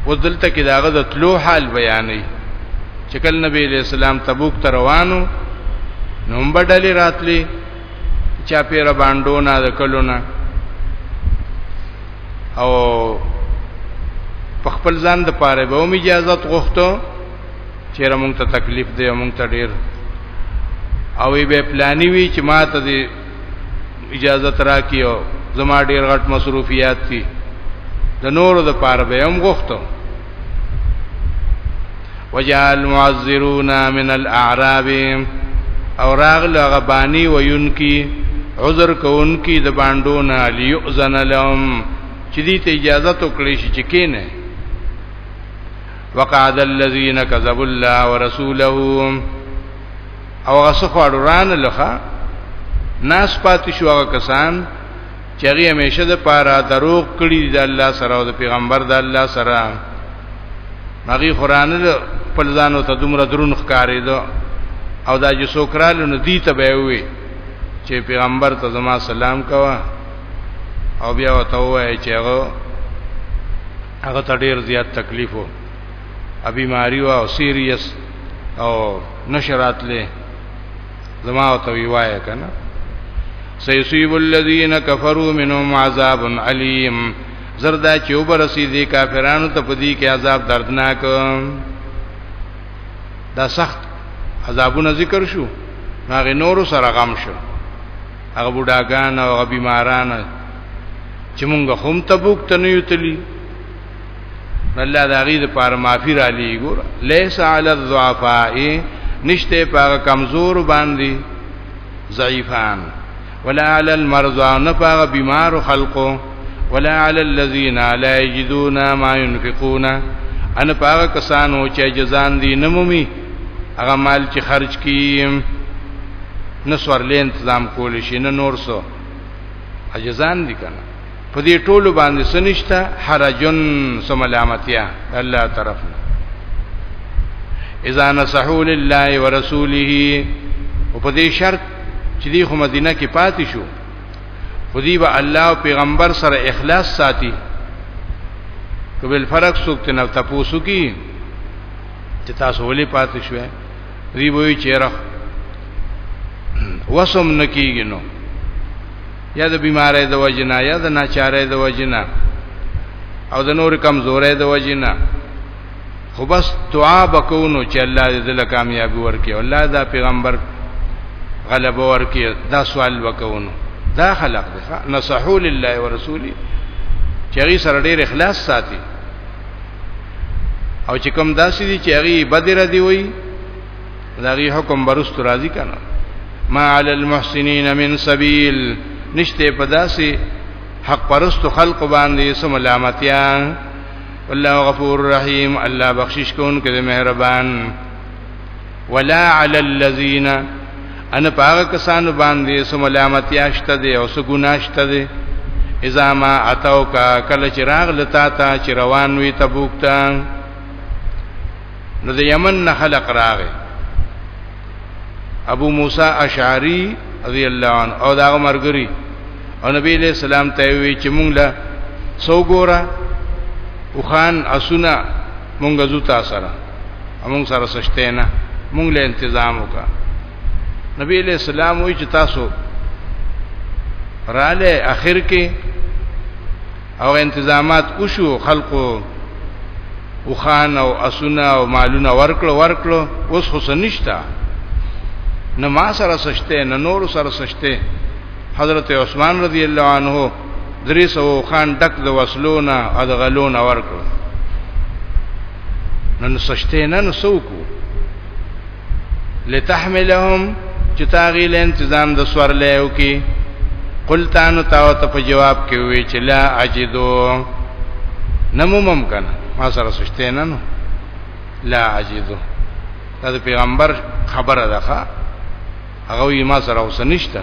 ودلته کې داغه د تلو حال بیانې چې کله نبی علیہ السلام تبوک ته روانو نو مبډلې راتلې چا پیر باندو نه د کلو نه او په خپل ځان د پاره به مې اجازه غوښتو چې موږ ته تکلیف دی موږ ته ډیر او به پلاني وی چې ما ته اجازه ترا کیو زما ډیر غټ مصروفیات دي د نورو د پاره به هم غوښتو وجعل معذرون من الاعراب او راغل غبانی وینکی عذر کوونکی د باندو نه لیؤذن لهم چې دې ته اجازه تو کړی شي چې کینه وقعد الذين كذبوا الله ورسوله او هغه څه خواړو رانه لخوا ناس پاتې شو هغه کسان چې هغه همیشه د پاره دروغ کړی د الله سره او د پیغمبر د الله سره هغه قران له پلزانو ته دومره درون ښکارې دو او دا چې سوکرالو ندی ته به وي چې پیغمبر ته زما سلام کوا او بیا وته وای چې هغه هغه ته ډیر زیات تکلیف وو ابي ماريو او سيريس او نشرات له زما او توي وای کنه سيصيب الذين كفروا منهم عذاب اليم زردا چې وبرسي دي کافرانو ته پدی کې عذاب دردناک دا سخت عذابونه ذکر شو هغه نور سره غم شو هغه بډاګان او هغه بیماران چې مونږ هم تبوک ته نه یوتلی الله دا غي د پاره معافي را لې ګور ليس علی الضعفاء نشته پاغه کمزور باندې ضعیفان ولا علی المرضى نه پاغه بیمار خلقو ولا علی الذین لا یجدون ما ينفقون ان پاغه کسانو چې جزان دي نمومي هغه مال چې خرج کیم نسور له تنظیم کول شي نه نور سو اجزان دي کنه په دې ټولو باندې سنشتہ حرجن سملامتیا الله طرف اذا نصحو لله ورسوله او په دې شرط چې دی خو مدینه کې پاتې شو خو دی به الله او پیغمبر سره اخلاص ساتي کبل فرق سوکت نه تاسو کی چې تاسو ولې پاتې شوې دی وی چیرې وسم نکیږي نو یا د بیمارۍ د وجنا یا د ناچارۍ د وجنا او د نور کمزورۍ د وجنا خو بس دعا وکونو چې الله دې دل کامیابی ورکړي الله دا پیغمبر غلبه ورکړي دا سوال وکونو دا خلق دې نصحو لله ورسوله چې هغه سره ډېر اخلاص ساتي او چې کوم داسې دي چې هغه بدر دی وي داغي حکم برست راضی کنه ما علی المحسنین من سبیل نشته پداسي حق پرست خلق باندې سم ملامتیا الله غفور رحیم الله بخشش کون کې مهربان ولا علی الذین ان پاغه کسانو باندې سم ملامتیا شته دی او سو ګناشته دی اذا ما اتاو کا کله چراغ لتا تا چروان وی تبوک تا نو د یمن نه خلق راغی ابو موسی اشعری رضی الله عنه او دا مرګری او نبی علیہ السلام ته وی چې مونږ له سو ګورا او خان اسونه مونږ زوتا سره مونږ سره سشته نه مونږ له تنظیم وکا نبی علیہ السلام وی چې تاسو رااله اخر کې او انتظامات وشو خلکو وخان او اسونه او مالونه ورکړو ورکړو اوس خو سنشتا نه ما سره سشته نه نور سره سشته حضرت عثمان رضی الله عنه درې سو خان ډک د وسلونه او د غلونه ورکړو نن سشته نه نسو کو لتحملهم چې تاغي له تنظیم د سور له او کې قلت انو تاو ته په جواب کې وی چې لا اجدو نمومم کنه ما سره سشته نه نو لا اجدو دا پیغمبر خبره ده هغه یې ما سره اوس نشته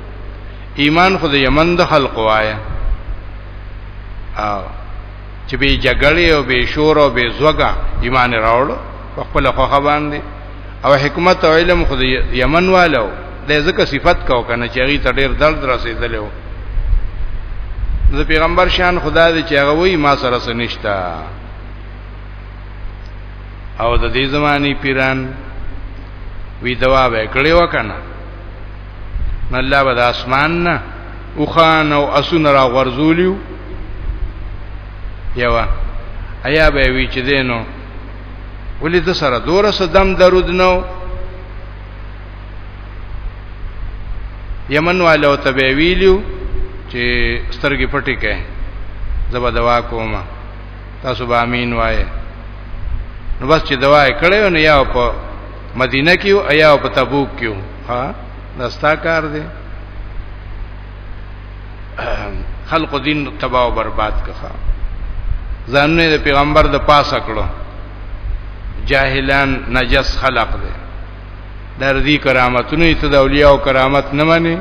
ایمان خو د یمن د خلق وایا او چې به جګړې او به شور او به زوګه ایمان راوړو په خپل خوخه باندې او حکمت او علم خو د یمن والو د ځکه صفت کاو کنه چې هغه ته ډیر درد رسیدلو د پیغمبر شان خدا دې چې هغه وای ما سره سنشتا او د دې زمانی پیران وی دوا وکړي وکنه الله به د اسمان نه او خان او اسون را غرزولیو یوا ایا به وی چې دینو ولې د سره دور صدم درود نو یمن والو ته ویلیو چې سترګې پټې کړي زبا دوا کوم تاسو به امين وای نو بس چې دوا کړې نو یا په مدینه کې او یا په تبوک کې ها دستا کار دی خلق دین تباہ و برباد کخا ځانونه د پیغمبر د پاسه کړو جاهلان نجس خلق دی در دې کرامتونه ته د اولیاء او کرامت نه مانی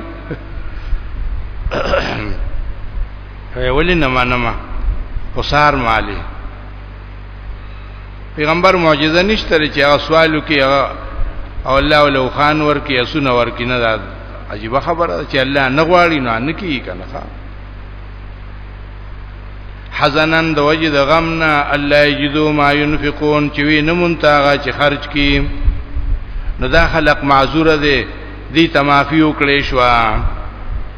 ولی نه منم وسار مالی پیغمبر معجزه نشته چې هغه سوالو کې هغه او الله ولو خان ورکی اسونه ورکی نه ده عجیب خبره چې الله نه غواړي نه نه کی کنه حزنن د وجه د غم نه الله یجدو ما ينفقون چې وی نه مونتاغه چې خرج کی نو دا خلق معذور دی دی تمافی وکړې شو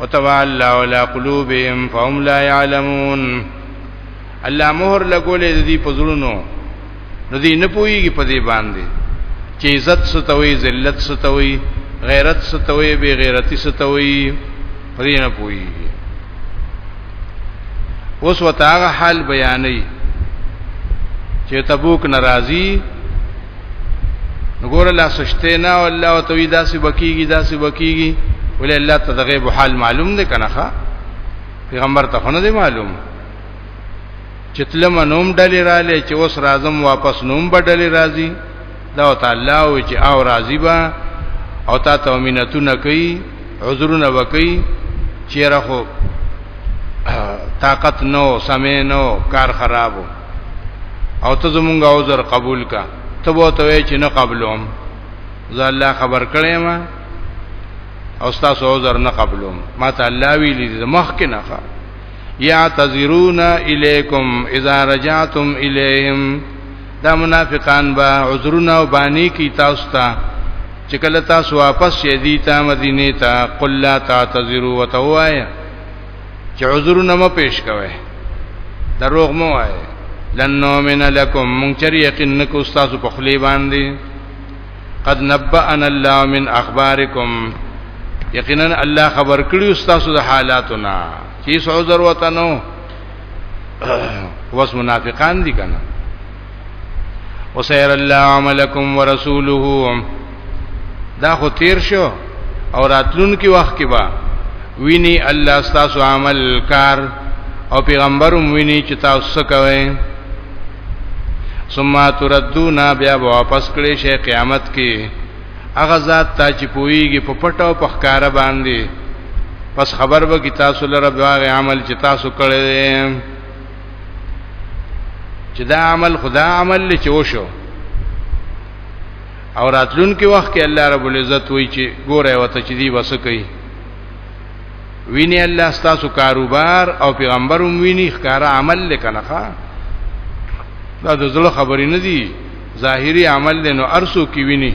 وتوالى على قلوبهم فهم لا يعلمون الله مهر لګولې د دې پزړونو نو دې نه پويږي په دې باندې چې عزت ستوي ذلت ستوي غیرت ستوي بے غیرتی ستوي په دې نه پويږي اوس وتاغه حال بیانې چې تبوک ناراضي نګور الله سشته نه الله او توي داسې بکیږي داسې بکیږي ولې الله ته د غیب حال معلوم دی کنه ښا پیغمبر ته خو نه دی معلوم چې تلم نوم ډلې را لې چې اوس راځم واپس نوم بدلې راځي دا تعالی او چې او راضی با او تا ته امینتونه کوي عذرونه وکي چیرې خو طاقت نو سمې نو کار خرابو او ته زمونږ عذر قبول کا ته به ته وی چې نه قبلوم زه الله خبر کړې ما او تاسو عذر نه قبلوم ما ته الله ویلي د مخ کې نه ښه یعتذرون الیکم اذا رجعتم الیهم دا منافقان با عذرونه او بانی کی تاسو ته چې کله تاسو واپس شې دي ته مدینه ته قل لا تعتذروا وتوایا چې عذرونه مو پیش کوي دروغ مو وای لن نؤمن لكم مونږ چر یقین نکو تاسو په خلی باندې قد نبأنا الله من اخبارکم یقینا الله خبر کړی تاسو د حالاتنا چې څو ضرورت نو وس منافقان دي کنه وسير الله عملکم ورسوله دا خو تیر شو او راتلون کې وخت کې با ویني الله ستاسو عمل کار او پیغمبرم ویني چې تاسو کوئ ثم تردون بیا واپس کړي شي قیامت کې هغه ذات ته چې پويږي په پټو په ښکارا باندې پس خبر به کی تاسو لره باغ عمل چې تاسو کړی چې دا عمل خدا عمل لچ وشو او راتلون کې وخت کې الله رب العزت وایي چې ګوره وته چې دی وسه کوي ویني الله ستاسو کاروبار او پیغمبروم ویني ښکارا عمل لکنه دا د زړه خبرې نه دي ظاهري عمل له نو ارسو کې ویني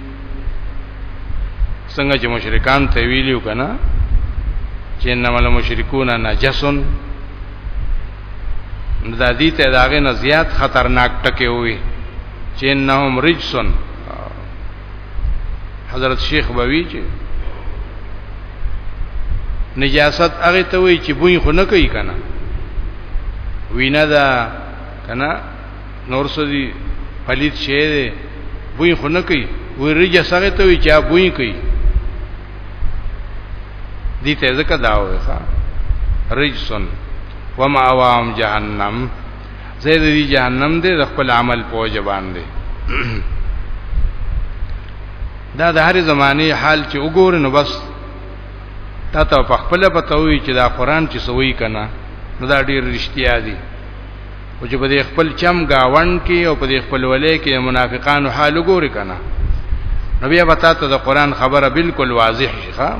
څنګه چې مشرکان ته ویلو کنه چې انما المشركون نجس دا دې ته داغه نه زیات خطرناک ټکی وي چې انهم رجسن حضرت شیخ بوي چې نجاست هغه ته وی چې بوی خو نه کوي کنه وینا دا کنه نور سدي پلید شي دي بوی خو نه کوي وی رجه سره ته وی چا بوی کوي دي ته ځکه دا وې ښا رجسن وما اوام جهنم زید دی جهنم دې د خپل عمل په وجه باندې دا د هر زمانه حال چې وګور نو بس تا ته په خپل پته وی چې دا قران چې سوي کنه نو دا ډیر رښتیا دي او چې په دې خپل چم گاوند کې او په دې خپل ولې کې منافقانو حال وګوري کنه نبی ابا ته د قران خبره بالکل واضح شي ښا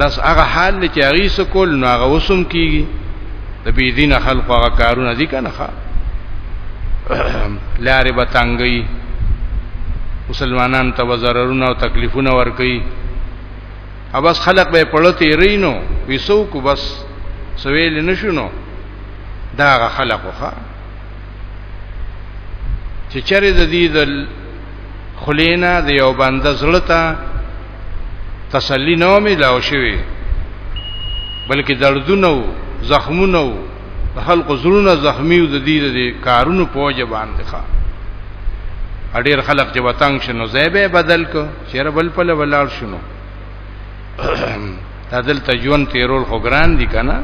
داس هغه حال چې هغه سکول نو هغه وسم کیږي د بی دین خلق هغه کارونه دي کنه ښا لارې به تنګي مسلمانان ته وزررونه او تکلیفونه ور کوي اوس خلق به پړته رینو وسو کو بس سویل نشونو دا غ خلق وخه چې چرې د دې د خلینا د یو بنده زړه ته تسلی نه ملاو شوی بلکې دردونه او زخمونه او د خلکو زړونه زخمی او د دې د کارونو په وجه باندې ښه اډیر خلک چې وطن شنو زیبه بدل کو چیرې بل په لولاړ شنو دا دلته ژوند تیرول خو ګران دي کنه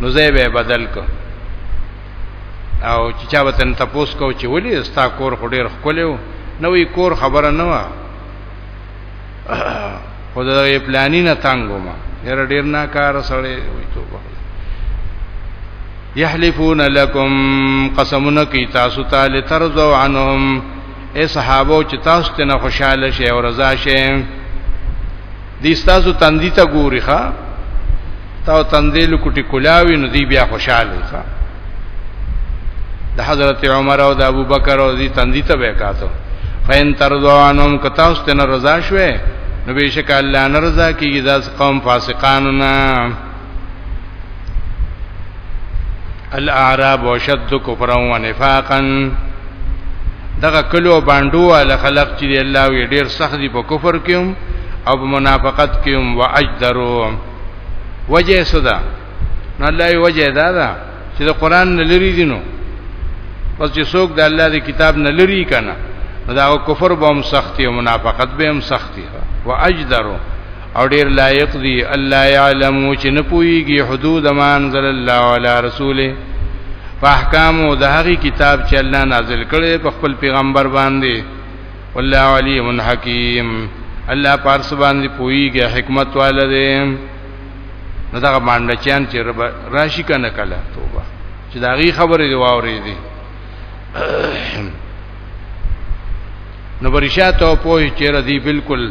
نو زه به بدل کو او چې چا وطن تپوس کو چې ولې ستا کور خو ډیر خکلیو نو یې کور خبره نه و خو دا یې پلاني نه تنګو ما ډیر ډیر نه کار سره وي توبه یحلفون لکم قسمنا کی تاسو تعالی ترزو عنهم اے صحابه چې تاسو ته نه خوشاله شئ او رضا شئ دي تاسو تندې ته ګوري ښا تاسو تندې لکټي کولاوي نو دی بیا خوشاله ښا د حضرت عمر او د ابو بکر او دي تندې ته وکاتو فین ترضوانهم کتا است نه رضا شوه نو بشک الله نه رضا کیږي داس قوم فاسقانو نه الاعراب وشد کفرا ونفاقا دغه کلو باندو ول خلق چې الله وی ډیر سخت دی په کفر کې او په منافقت کې او اجدرو وجه صدا نو الله یې وجه دا ده چې د قران نه لري دي نو پس چې څوک د الله د کتاب نه لري کنه دا کفر به هم سختي او منافقت به هم سختي او اجدرو او ډیر لایق دی الله یعلم چې نه پويږي حدود ما انزل الله علی رسوله په احکام او د هغه کتاب چې الله نازل کړي په خپل پیغمبر باندې والله علیم حکیم الله پارس باندې پويږي حکمت والده نو دا باندې چان چې راشي کنه کله توبه چې دا غي خبره دی واورې دي نو برشا ته پوي چې ردی بالکل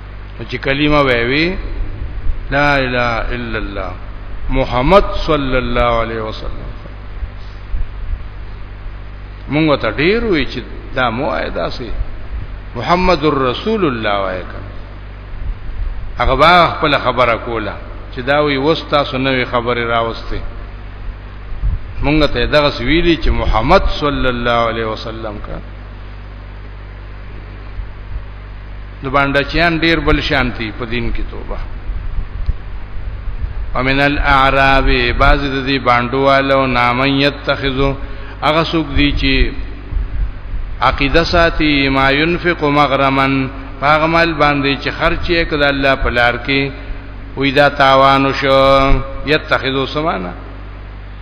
چې کلمه وایوي لا اله الا الله محمد صلی الله علیه وسلم مونږ ته ډیر وی چې دا مو آیدا سي محمد رسول الله وایکا هغه با خپل خبره کوله چې دا وی وستا سنوي خبره راوسته مونږ ته دغه ویلي چې محمد صلی الله علیه وسلم کا د باندې چیان ډیر بل شانتی په دین کې توبه ومن الاعراب بعض د دې باندوالو نامن يتخذو هغه څوک دي چې عقیده ساتي ما ينفق مغرما هغه مال باندې چې خرچ یې کړه الله په لار کې وې دا تاوان شو يتخذو سمانا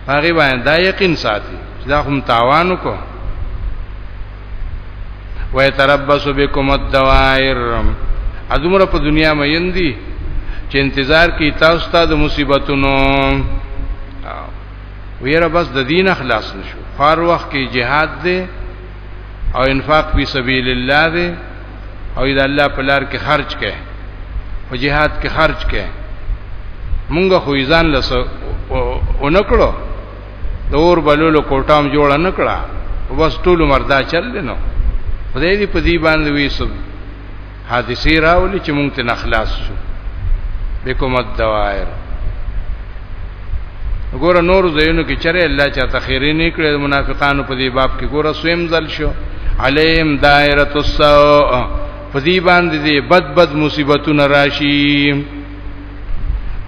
هغه باندې دا یقین ساتي چې دا هم تاوان کو ويتربص بكم الدوائر ادمره په دنیا مې یندي چې انتظار کی تاسو ته د مصیبتونو ویره بس د دین اخلاص نشو فار وخت کې jihad دی او انفاق فی سبیل الله دی او دا الله په لار کې خرج کړي او جهاد کې خرج کړي مونږ خو ځان لس اونکړو د اور بلولو کوټام جوړ نه کړه بس ټول مردا چل نو خدای دې په دې باندې وي سب حادثه راولي چې مونږ ته نخلاص شو بكم الدوائر ګوره نور زینو کې چره الله چا تخیری نه کړې منافقانو په دې باب کې ګوره سویم ځل شو علیم دائره السوء په دې باندې دې بد بد مصیبتونه راشي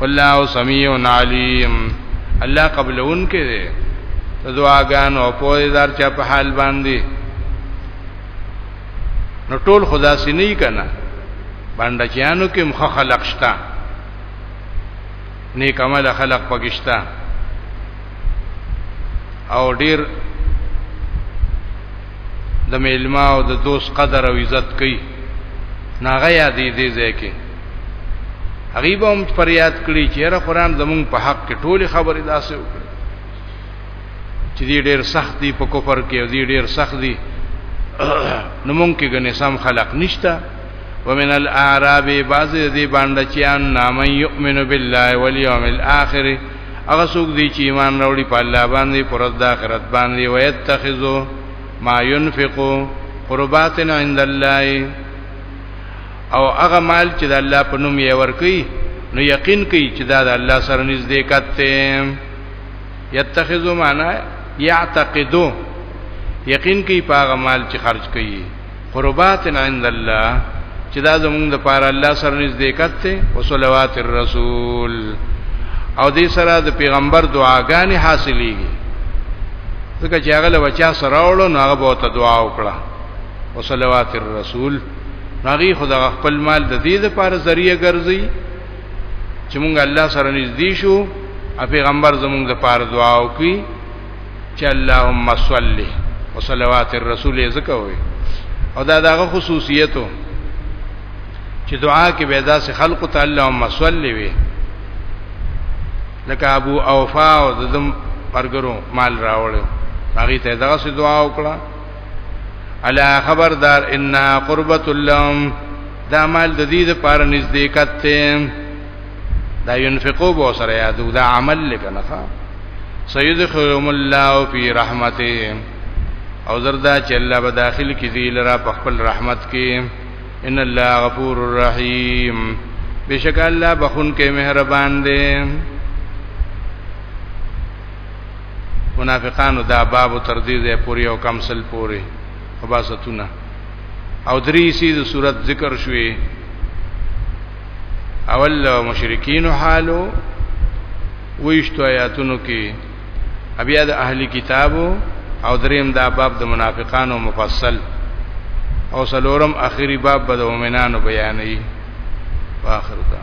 والله سمیع علیم الله قبلون کې دې دعاګان او په دار چا په حال باندې نو ټول خدا سي نه کنا باندې چانو کې مخ خلق شتا نیک عمل خلق پکشتا او ډیر د میلما او د دوست قدر او عزت کوي ناغه یادې دې ځکه غریب هم فریاد کړی چې را قران زمون په حق کې ټولې خبرې داسې وکړي چې دې ډیر سخت دی په کفر کې او دې ډیر سخت دی نو مونږ کې ګنې سم خلق نشته ومن الاعراب بعض دې باندې چې ان نام یؤمن بالله والیوم الاخر هغه څوک دی چې ایمان راوړي په الله باندې پر د آخرت باندې ويتخذو ما ينفقو قرباتنا عند الله او هغه مال چې د الله په نوم یې ورکي نو یقین کوي چې دا د الله سره نږدې کته یتخذو معنا یعتقدو یقین کوي په هغه مال چې خرج کوي قربات عند الله چې دا زمونږ د پاره الله سره نږدې کته او صلوات الرسول او دې سره د پیغمبر دعاګانې حاصلېږي ځکه چې هغه له بچا سره وړو نو هغه بہت دعا وکړه او صلوات الرسول هغه خدا خپل مال د دې لپاره ذریعہ ګرځي چې مونږ الله سره نږدې شو او پیغمبر زمونږ لپاره دعا وکړي چې اللهم صل وصلوات الرسول زکه وي او دا دغه خصوصیتو چې دعا کې به دا سه خلق ته اللهم صل وي لکه ابو اوفا او ددم پرګرو مال راوړ هغه ته دغه سه دعا وکړه الا خبردار ان قربت اللهم دا مال د دې لپاره نزدېکت ته دا ينفقو به سره یادو دا عمل لکنه سيدخلهم الله في رحمته او زردا چې الله به داخل کی ذیل را په خپل رحمت کې ان الله غفور رحیم بشک الله بخون کې مهربان دی منافقانو دا باب تر دې ځای پوری او کم سل پوری خباستونه او درې سیز صورت ذکر شوي اول مشرکین حالو ویشتو آیاتونو کې بیا د اهلی کتابو او دریم دا باب د منافقانو مفصل او سلورم اخیری باب به د مؤمنانو بیانې واخر دا